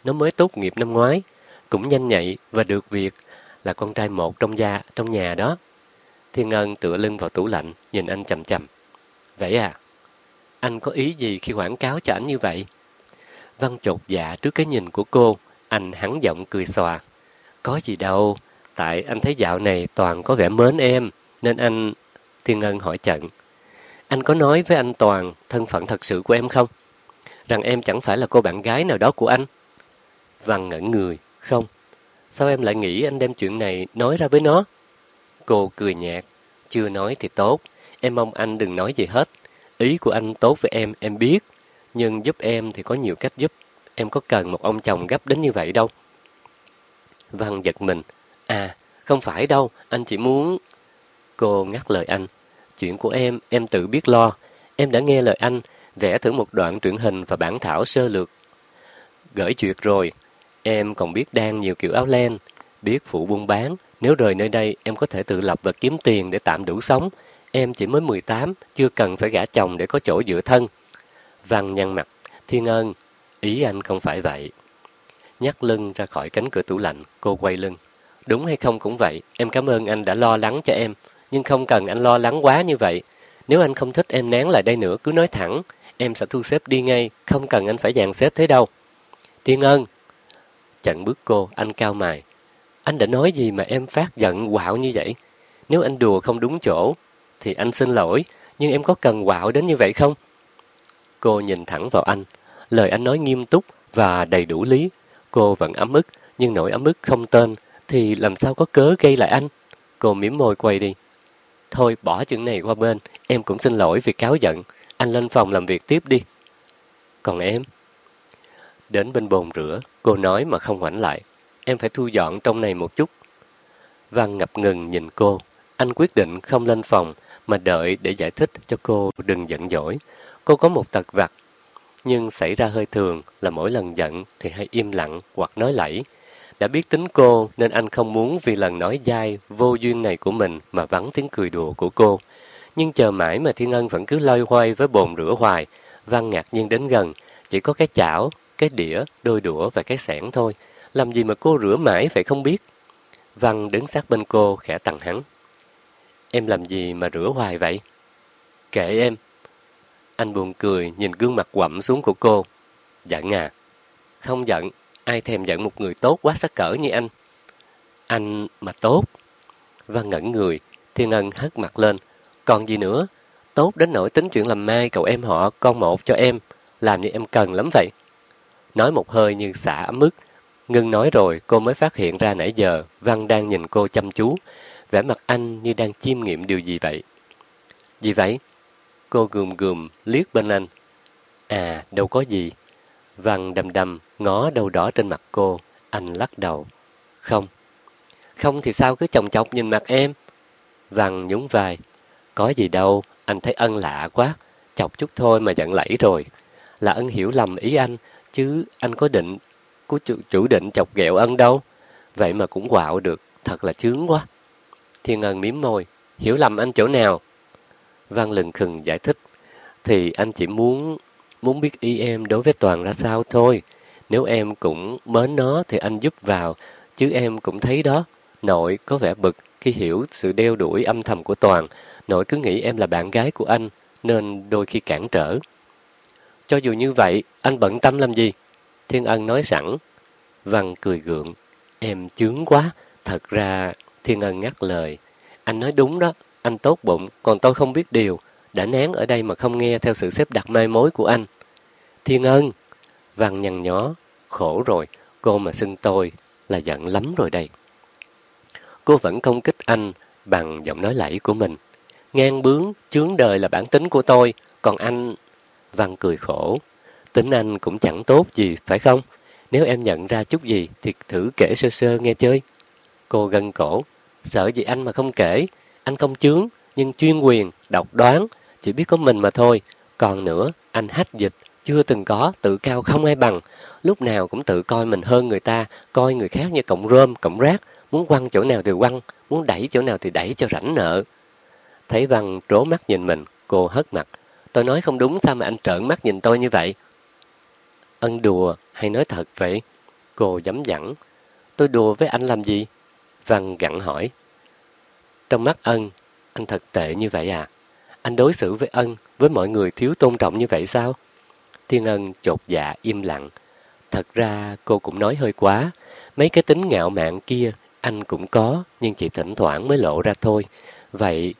Nó mới tốt nghiệp năm ngoái, cũng nhanh nhạy và được việc là con trai một trong gia trong nhà đó. Thiên Ân tựa lưng vào tủ lạnh, nhìn anh chầm chầm. Vậy à? Anh có ý gì khi quảng cáo cho anh như vậy? Văn chột dạ trước cái nhìn của cô, anh hắn giọng cười xòa. Có gì đâu, tại anh thấy dạo này Toàn có vẻ mến em, nên anh... Thiên Ân hỏi trận. Anh có nói với anh Toàn thân phận thật sự của em không? Rằng em chẳng phải là cô bạn gái nào đó của anh? Văn ngẩn người. Không. Sao em lại nghĩ anh đem chuyện này nói ra với nó? Cô cười nhạt. Chưa nói thì tốt. Em mong anh đừng nói gì hết. Ý của anh tốt với em, em biết. Nhưng giúp em thì có nhiều cách giúp. Em có cần một ông chồng gấp đến như vậy đâu. Văn giật mình. À, không phải đâu. Anh chỉ muốn... Cô ngắt lời anh. Chuyện của em, em tự biết lo. Em đã nghe lời anh, vẽ thử một đoạn truyện hình và bản thảo sơ lược. Gửi chuyện rồi, em còn biết đan nhiều kiểu áo len, biết phụ buôn bán. Nếu rời nơi đây, em có thể tự lập và kiếm tiền để tạm đủ sống. Em chỉ mới 18, chưa cần phải gả chồng để có chỗ dựa thân. Văn nhăn mặt, thiên ơn, ý anh không phải vậy. Nhắc lưng ra khỏi cánh cửa tủ lạnh, cô quay lưng. Đúng hay không cũng vậy, em cảm ơn anh đã lo lắng cho em nhưng không cần anh lo lắng quá như vậy. Nếu anh không thích em nén lại đây nữa, cứ nói thẳng, em sẽ thu xếp đi ngay, không cần anh phải dàn xếp thế đâu. Thiên ơn! Chặn bước cô, anh cao mày. Anh đã nói gì mà em phát giận quạo như vậy? Nếu anh đùa không đúng chỗ, thì anh xin lỗi, nhưng em có cần quạo đến như vậy không? Cô nhìn thẳng vào anh, lời anh nói nghiêm túc và đầy đủ lý. Cô vẫn ấm ức, nhưng nỗi ấm ức không tên, thì làm sao có cớ gây lại anh? Cô mỉm môi quay đi. Thôi bỏ chuyện này qua bên, em cũng xin lỗi vì cáo giận. Anh lên phòng làm việc tiếp đi. Còn em? Đến bên bồn rửa, cô nói mà không ngoảnh lại. Em phải thu dọn trong này một chút. Văn ngập ngừng nhìn cô. Anh quyết định không lên phòng, mà đợi để giải thích cho cô đừng giận dỗi. Cô có một tật vặt, nhưng xảy ra hơi thường là mỗi lần giận thì hay im lặng hoặc nói lẫy. Đã biết tính cô nên anh không muốn vì lần nói dai vô duyên này của mình mà vắng tiếng cười đùa của cô. Nhưng chờ mãi mà Thiên Ân vẫn cứ loay hoay với bồn rửa hoài. Văn ngạc nhiên đến gần, chỉ có cái chảo, cái đĩa, đôi đũa và cái sẻn thôi. Làm gì mà cô rửa mãi phải không biết. Văn đứng sát bên cô khẽ tặng hắn. Em làm gì mà rửa hoài vậy? Kệ em. Anh buồn cười nhìn gương mặt quặm xuống của cô. Dạ giận à? Không giận, Ai thèm giận một người tốt quá sắc cỡ như anh. Anh mà tốt. Văn ngẩn người, Thiên Ân hất mặt lên. Còn gì nữa? Tốt đến nỗi tính chuyện làm mai cậu em họ con một cho em. Làm như em cần lắm vậy. Nói một hơi như xả ấm ức. Ngưng nói rồi cô mới phát hiện ra nãy giờ Văn đang nhìn cô chăm chú. vẻ mặt anh như đang chiêm nghiệm điều gì vậy. Gì vậy? Cô gườm gườm liếc bên anh. À, đâu có gì. Văn đầm đầm ngó đầu đỏ trên mặt cô, anh lắc đầu. Không. Không thì sao cứ chồng chọc nhìn mặt em? Văn nhún vai. Có gì đâu, anh thấy ân lạ quá. Chọc chút thôi mà giận lẫy rồi. Là ân hiểu lầm ý anh, chứ anh có định, có chủ, chủ định chọc ghẹo ân đâu. Vậy mà cũng quạo được, thật là chướng quá. Thiên Ân miếm môi, hiểu lầm anh chỗ nào? Văn lừng khừng giải thích. Thì anh chỉ muốn muốn biết ý em đối với Toàn ra sao thôi. Nếu em cũng mến nó thì anh giúp vào, chứ em cũng thấy đó. Nội có vẻ bực khi hiểu sự đeo đuổi âm thầm của Toàn. Nội cứ nghĩ em là bạn gái của anh, nên đôi khi cản trở. Cho dù như vậy, anh bận tâm làm gì? Thiên Ân nói sẵn. Văn cười gượng. Em chướng quá. Thật ra, Thiên Ân ngắt lời. Anh nói đúng đó, anh tốt bụng, còn tôi không biết điều đã nén ở đây mà không nghe theo sự xếp đặt mai mối của anh. Thiên ân! Văn nhăn nhó, khổ rồi, cô mà xưng tôi là giận lắm rồi đây. Cô vẫn công kích anh bằng giọng nói lẫy của mình. Ngang bướng, chướng đời là bản tính của tôi, còn anh... Văn cười khổ. Tính anh cũng chẳng tốt gì, phải không? Nếu em nhận ra chút gì thì thử kể sơ sơ nghe chơi. Cô gân cổ. Sợ gì anh mà không kể. Anh không chướng, nhưng chuyên quyền, độc đoán, chỉ biết có mình mà thôi. Còn nữa, anh hách dịch, chưa từng có, tự cao không ai bằng, lúc nào cũng tự coi mình hơn người ta, coi người khác như cọng rơm, cọng rác, muốn quăng chỗ nào thì quăng, muốn đẩy chỗ nào thì đẩy cho rảnh nợ. Thấy Văn trố mắt nhìn mình, cô hất mặt. Tôi nói không đúng sao mà anh trợn mắt nhìn tôi như vậy? Ân đùa hay nói thật vậy? Cô dám dẳng. Tôi đùa với anh làm gì? Văn gặn hỏi. Trong mắt ân, anh thật tệ như vậy à? Anh đối xử với ân, với mọi người thiếu tôn trọng như vậy sao? Thiên ân chột dạ im lặng. Thật ra cô cũng nói hơi quá. Mấy cái tính ngạo mạn kia anh cũng có, nhưng chỉ thỉnh thoảng mới lộ ra thôi. Vậy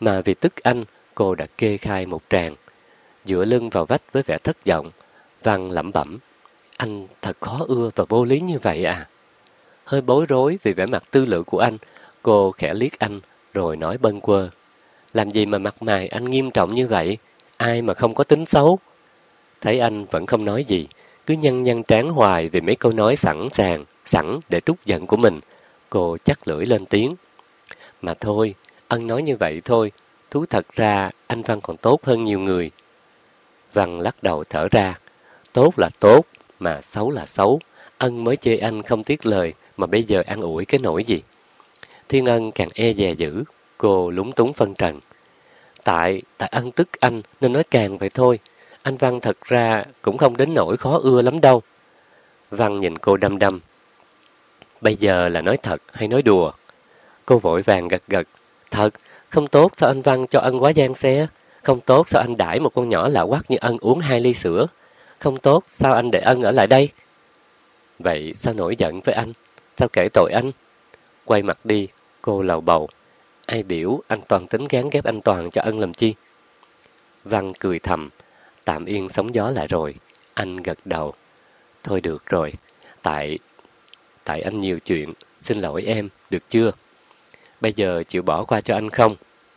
mà vì tức anh, cô đã kê khai một tràng. Dựa lưng vào vách với vẻ thất vọng, Văn lẩm bẩm. Anh thật khó ưa và vô lý như vậy à? Hơi bối rối vì vẻ mặt tư lự của anh, cô khẽ liếc anh rồi nói bâng quơ. Làm gì mà mặt mày anh nghiêm trọng như vậy? Ai mà không có tính xấu? Thấy anh vẫn không nói gì, cứ nhăn nhăn trán hoài vì mấy câu nói sẵn sàng, sẵn để trút giận của mình. Cô chắc lưỡi lên tiếng. Mà thôi, ân nói như vậy thôi, thú thật ra anh Văn còn tốt hơn nhiều người. Văn lắc đầu thở ra, tốt là tốt, mà xấu là xấu. Ân mới chê anh không tiếc lời, mà bây giờ ăn ủi cái nỗi gì. Thiên Ân càng e dè dữ, cô lúng túng phân trần. Tại, tại ân tức anh nên nói càng vậy thôi. Anh Văn thật ra cũng không đến nỗi khó ưa lắm đâu. Văn nhìn cô đăm đăm. Bây giờ là nói thật hay nói đùa? Cô vội vàng gật gật. Thật, không tốt sao anh Văn cho ân quá gian xe? Không tốt sao anh đãi một con nhỏ lạ quắc như ân uống hai ly sữa? Không tốt sao anh để ân ở lại đây? Vậy sao nổi giận với anh? Sao kể tội anh? Quay mặt đi, cô lầu bầu. Ai biểu anh Toàn tính gán ghép anh Toàn cho ân làm chi? Văn cười thầm, tạm yên sóng gió lại rồi. Anh gật đầu. Thôi được rồi, tại tại anh nhiều chuyện, xin lỗi em, được chưa? Bây giờ chịu bỏ qua cho anh không?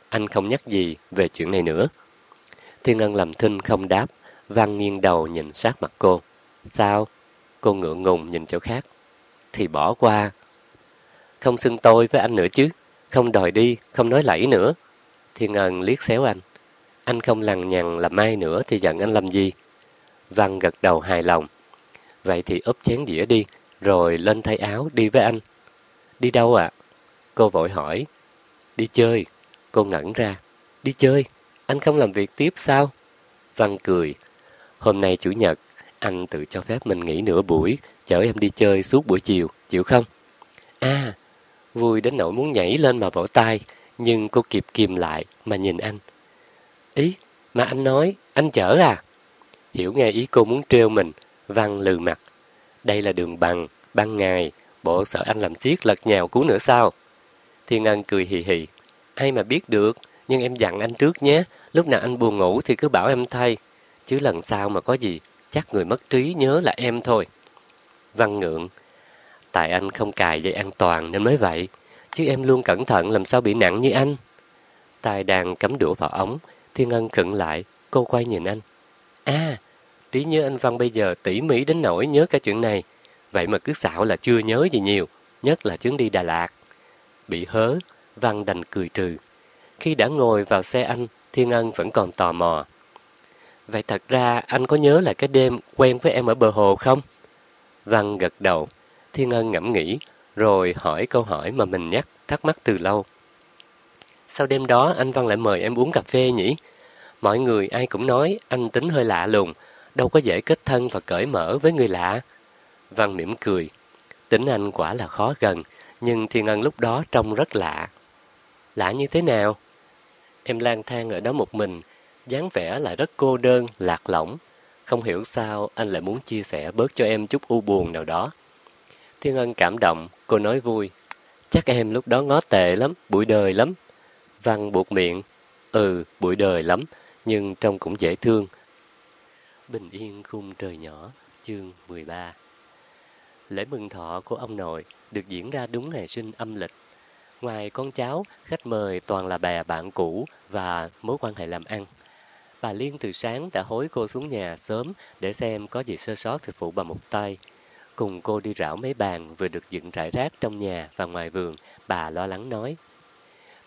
Anh không nhắc gì về chuyện này nữa. Thiên Ân làm thinh không đáp, Văn nghiêng đầu nhìn sát mặt cô. Sao? Cô ngượng ngùng nhìn chỗ khác. Thì bỏ qua. Không xưng tôi với anh nữa chứ. Không đòi đi, không nói lẫy nữa. Thiên Ân liếc xéo anh. Anh không lằng nhằng làm mai nữa thì giận anh làm gì? Văn gật đầu hài lòng. Vậy thì úp chén dĩa đi, rồi lên thay áo đi với anh. Đi đâu ạ? Cô vội hỏi. Đi chơi. Cô ngẩn ra. Đi chơi? Anh không làm việc tiếp sao? Văn cười. Hôm nay chủ nhật, anh tự cho phép mình nghỉ nửa buổi, chở em đi chơi suốt buổi chiều, chịu không? À, vui đến nỗi muốn nhảy lên mà vỗ tay, nhưng cô kịp kìm lại mà nhìn anh. Ý, mà anh nói, anh chở à? Hiểu nghe ý cô muốn trêu mình, Văn lừ mặt. Đây là đường bằng, ban ngày, bộ sợ anh làm chiếc lật nhào cứu nữa sao? Thiên Ân cười hì hì. Ai mà biết được, nhưng em dặn anh trước nhé, lúc nào anh buồn ngủ thì cứ bảo em thay. Chứ lần sau mà có gì, chắc người mất trí nhớ là em thôi. Văn ngượng. Tại anh không cài dây an toàn nên mới vậy, chứ em luôn cẩn thận làm sao bị nặng như anh. Tài đàn cắm đũa vào ống, Thiên Ân khựng lại, cô quay nhìn anh. À, trí nhớ anh Văn bây giờ tỉ mỉ đến nỗi nhớ cả chuyện này. Vậy mà cứ xạo là chưa nhớ gì nhiều, nhất là chuyến đi Đà Lạt. Bị hớ, Văn đành cười trừ. Khi đã ngồi vào xe anh, Thiên Ân vẫn còn tò mò. Vậy thật ra anh có nhớ là cái đêm quen với em ở bờ hồ không? Văn gật đầu. Thiên Ân ngẫm nghĩ, rồi hỏi câu hỏi mà mình nhắc, thắc mắc từ lâu. Sau đêm đó anh Văn lại mời em uống cà phê nhỉ? Mọi người ai cũng nói anh tính hơi lạ lùng, đâu có dễ kết thân và cởi mở với người lạ. Văn mỉm cười. Tính anh quả là khó gần, nhưng Thiên Ân lúc đó trông rất lạ. Lạ như thế nào? Em lang thang ở đó một mình, dáng vẻ lại rất cô đơn, lạc lõng. Không hiểu sao anh lại muốn chia sẻ bớt cho em chút u buồn nào đó. Thiên Ân cảm động, cô nói vui. Chắc em lúc đó ngó tệ lắm, bụi đời lắm. Văn buộc miệng. Ừ, bụi đời lắm, nhưng trông cũng dễ thương. Bình yên khung trời nhỏ, chương 13 Lễ mừng thọ của ông nội được diễn ra đúng ngày sinh âm lịch. Ngoài con cháu, khách mời toàn là bè bạn cũ và mối quan hệ làm ăn. Bà Liên từ sáng đã hối cô xuống nhà sớm để xem có gì sơ sót thì phụ bà một tay. Cùng cô đi rảo mấy bàn vừa được dựng rải rác trong nhà và ngoài vườn, bà lo lắng nói.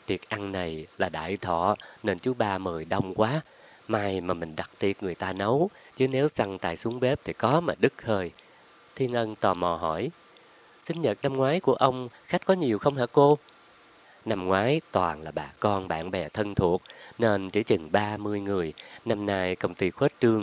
Tiệc ăn này là đại thọ nên chú ba mời đông quá, May mà mình đặt tiệc người ta nấu, chứ nếu săn tài xuống bếp thì có mà đứt hơi. Thiên Ân tò mò hỏi, sinh nhật năm ngoái của ông khách có nhiều không hả cô? Năm ngoái toàn là bà con bạn bè thân thuộc, nên chỉ chừng 30 người. Năm nay công ty khuếch trương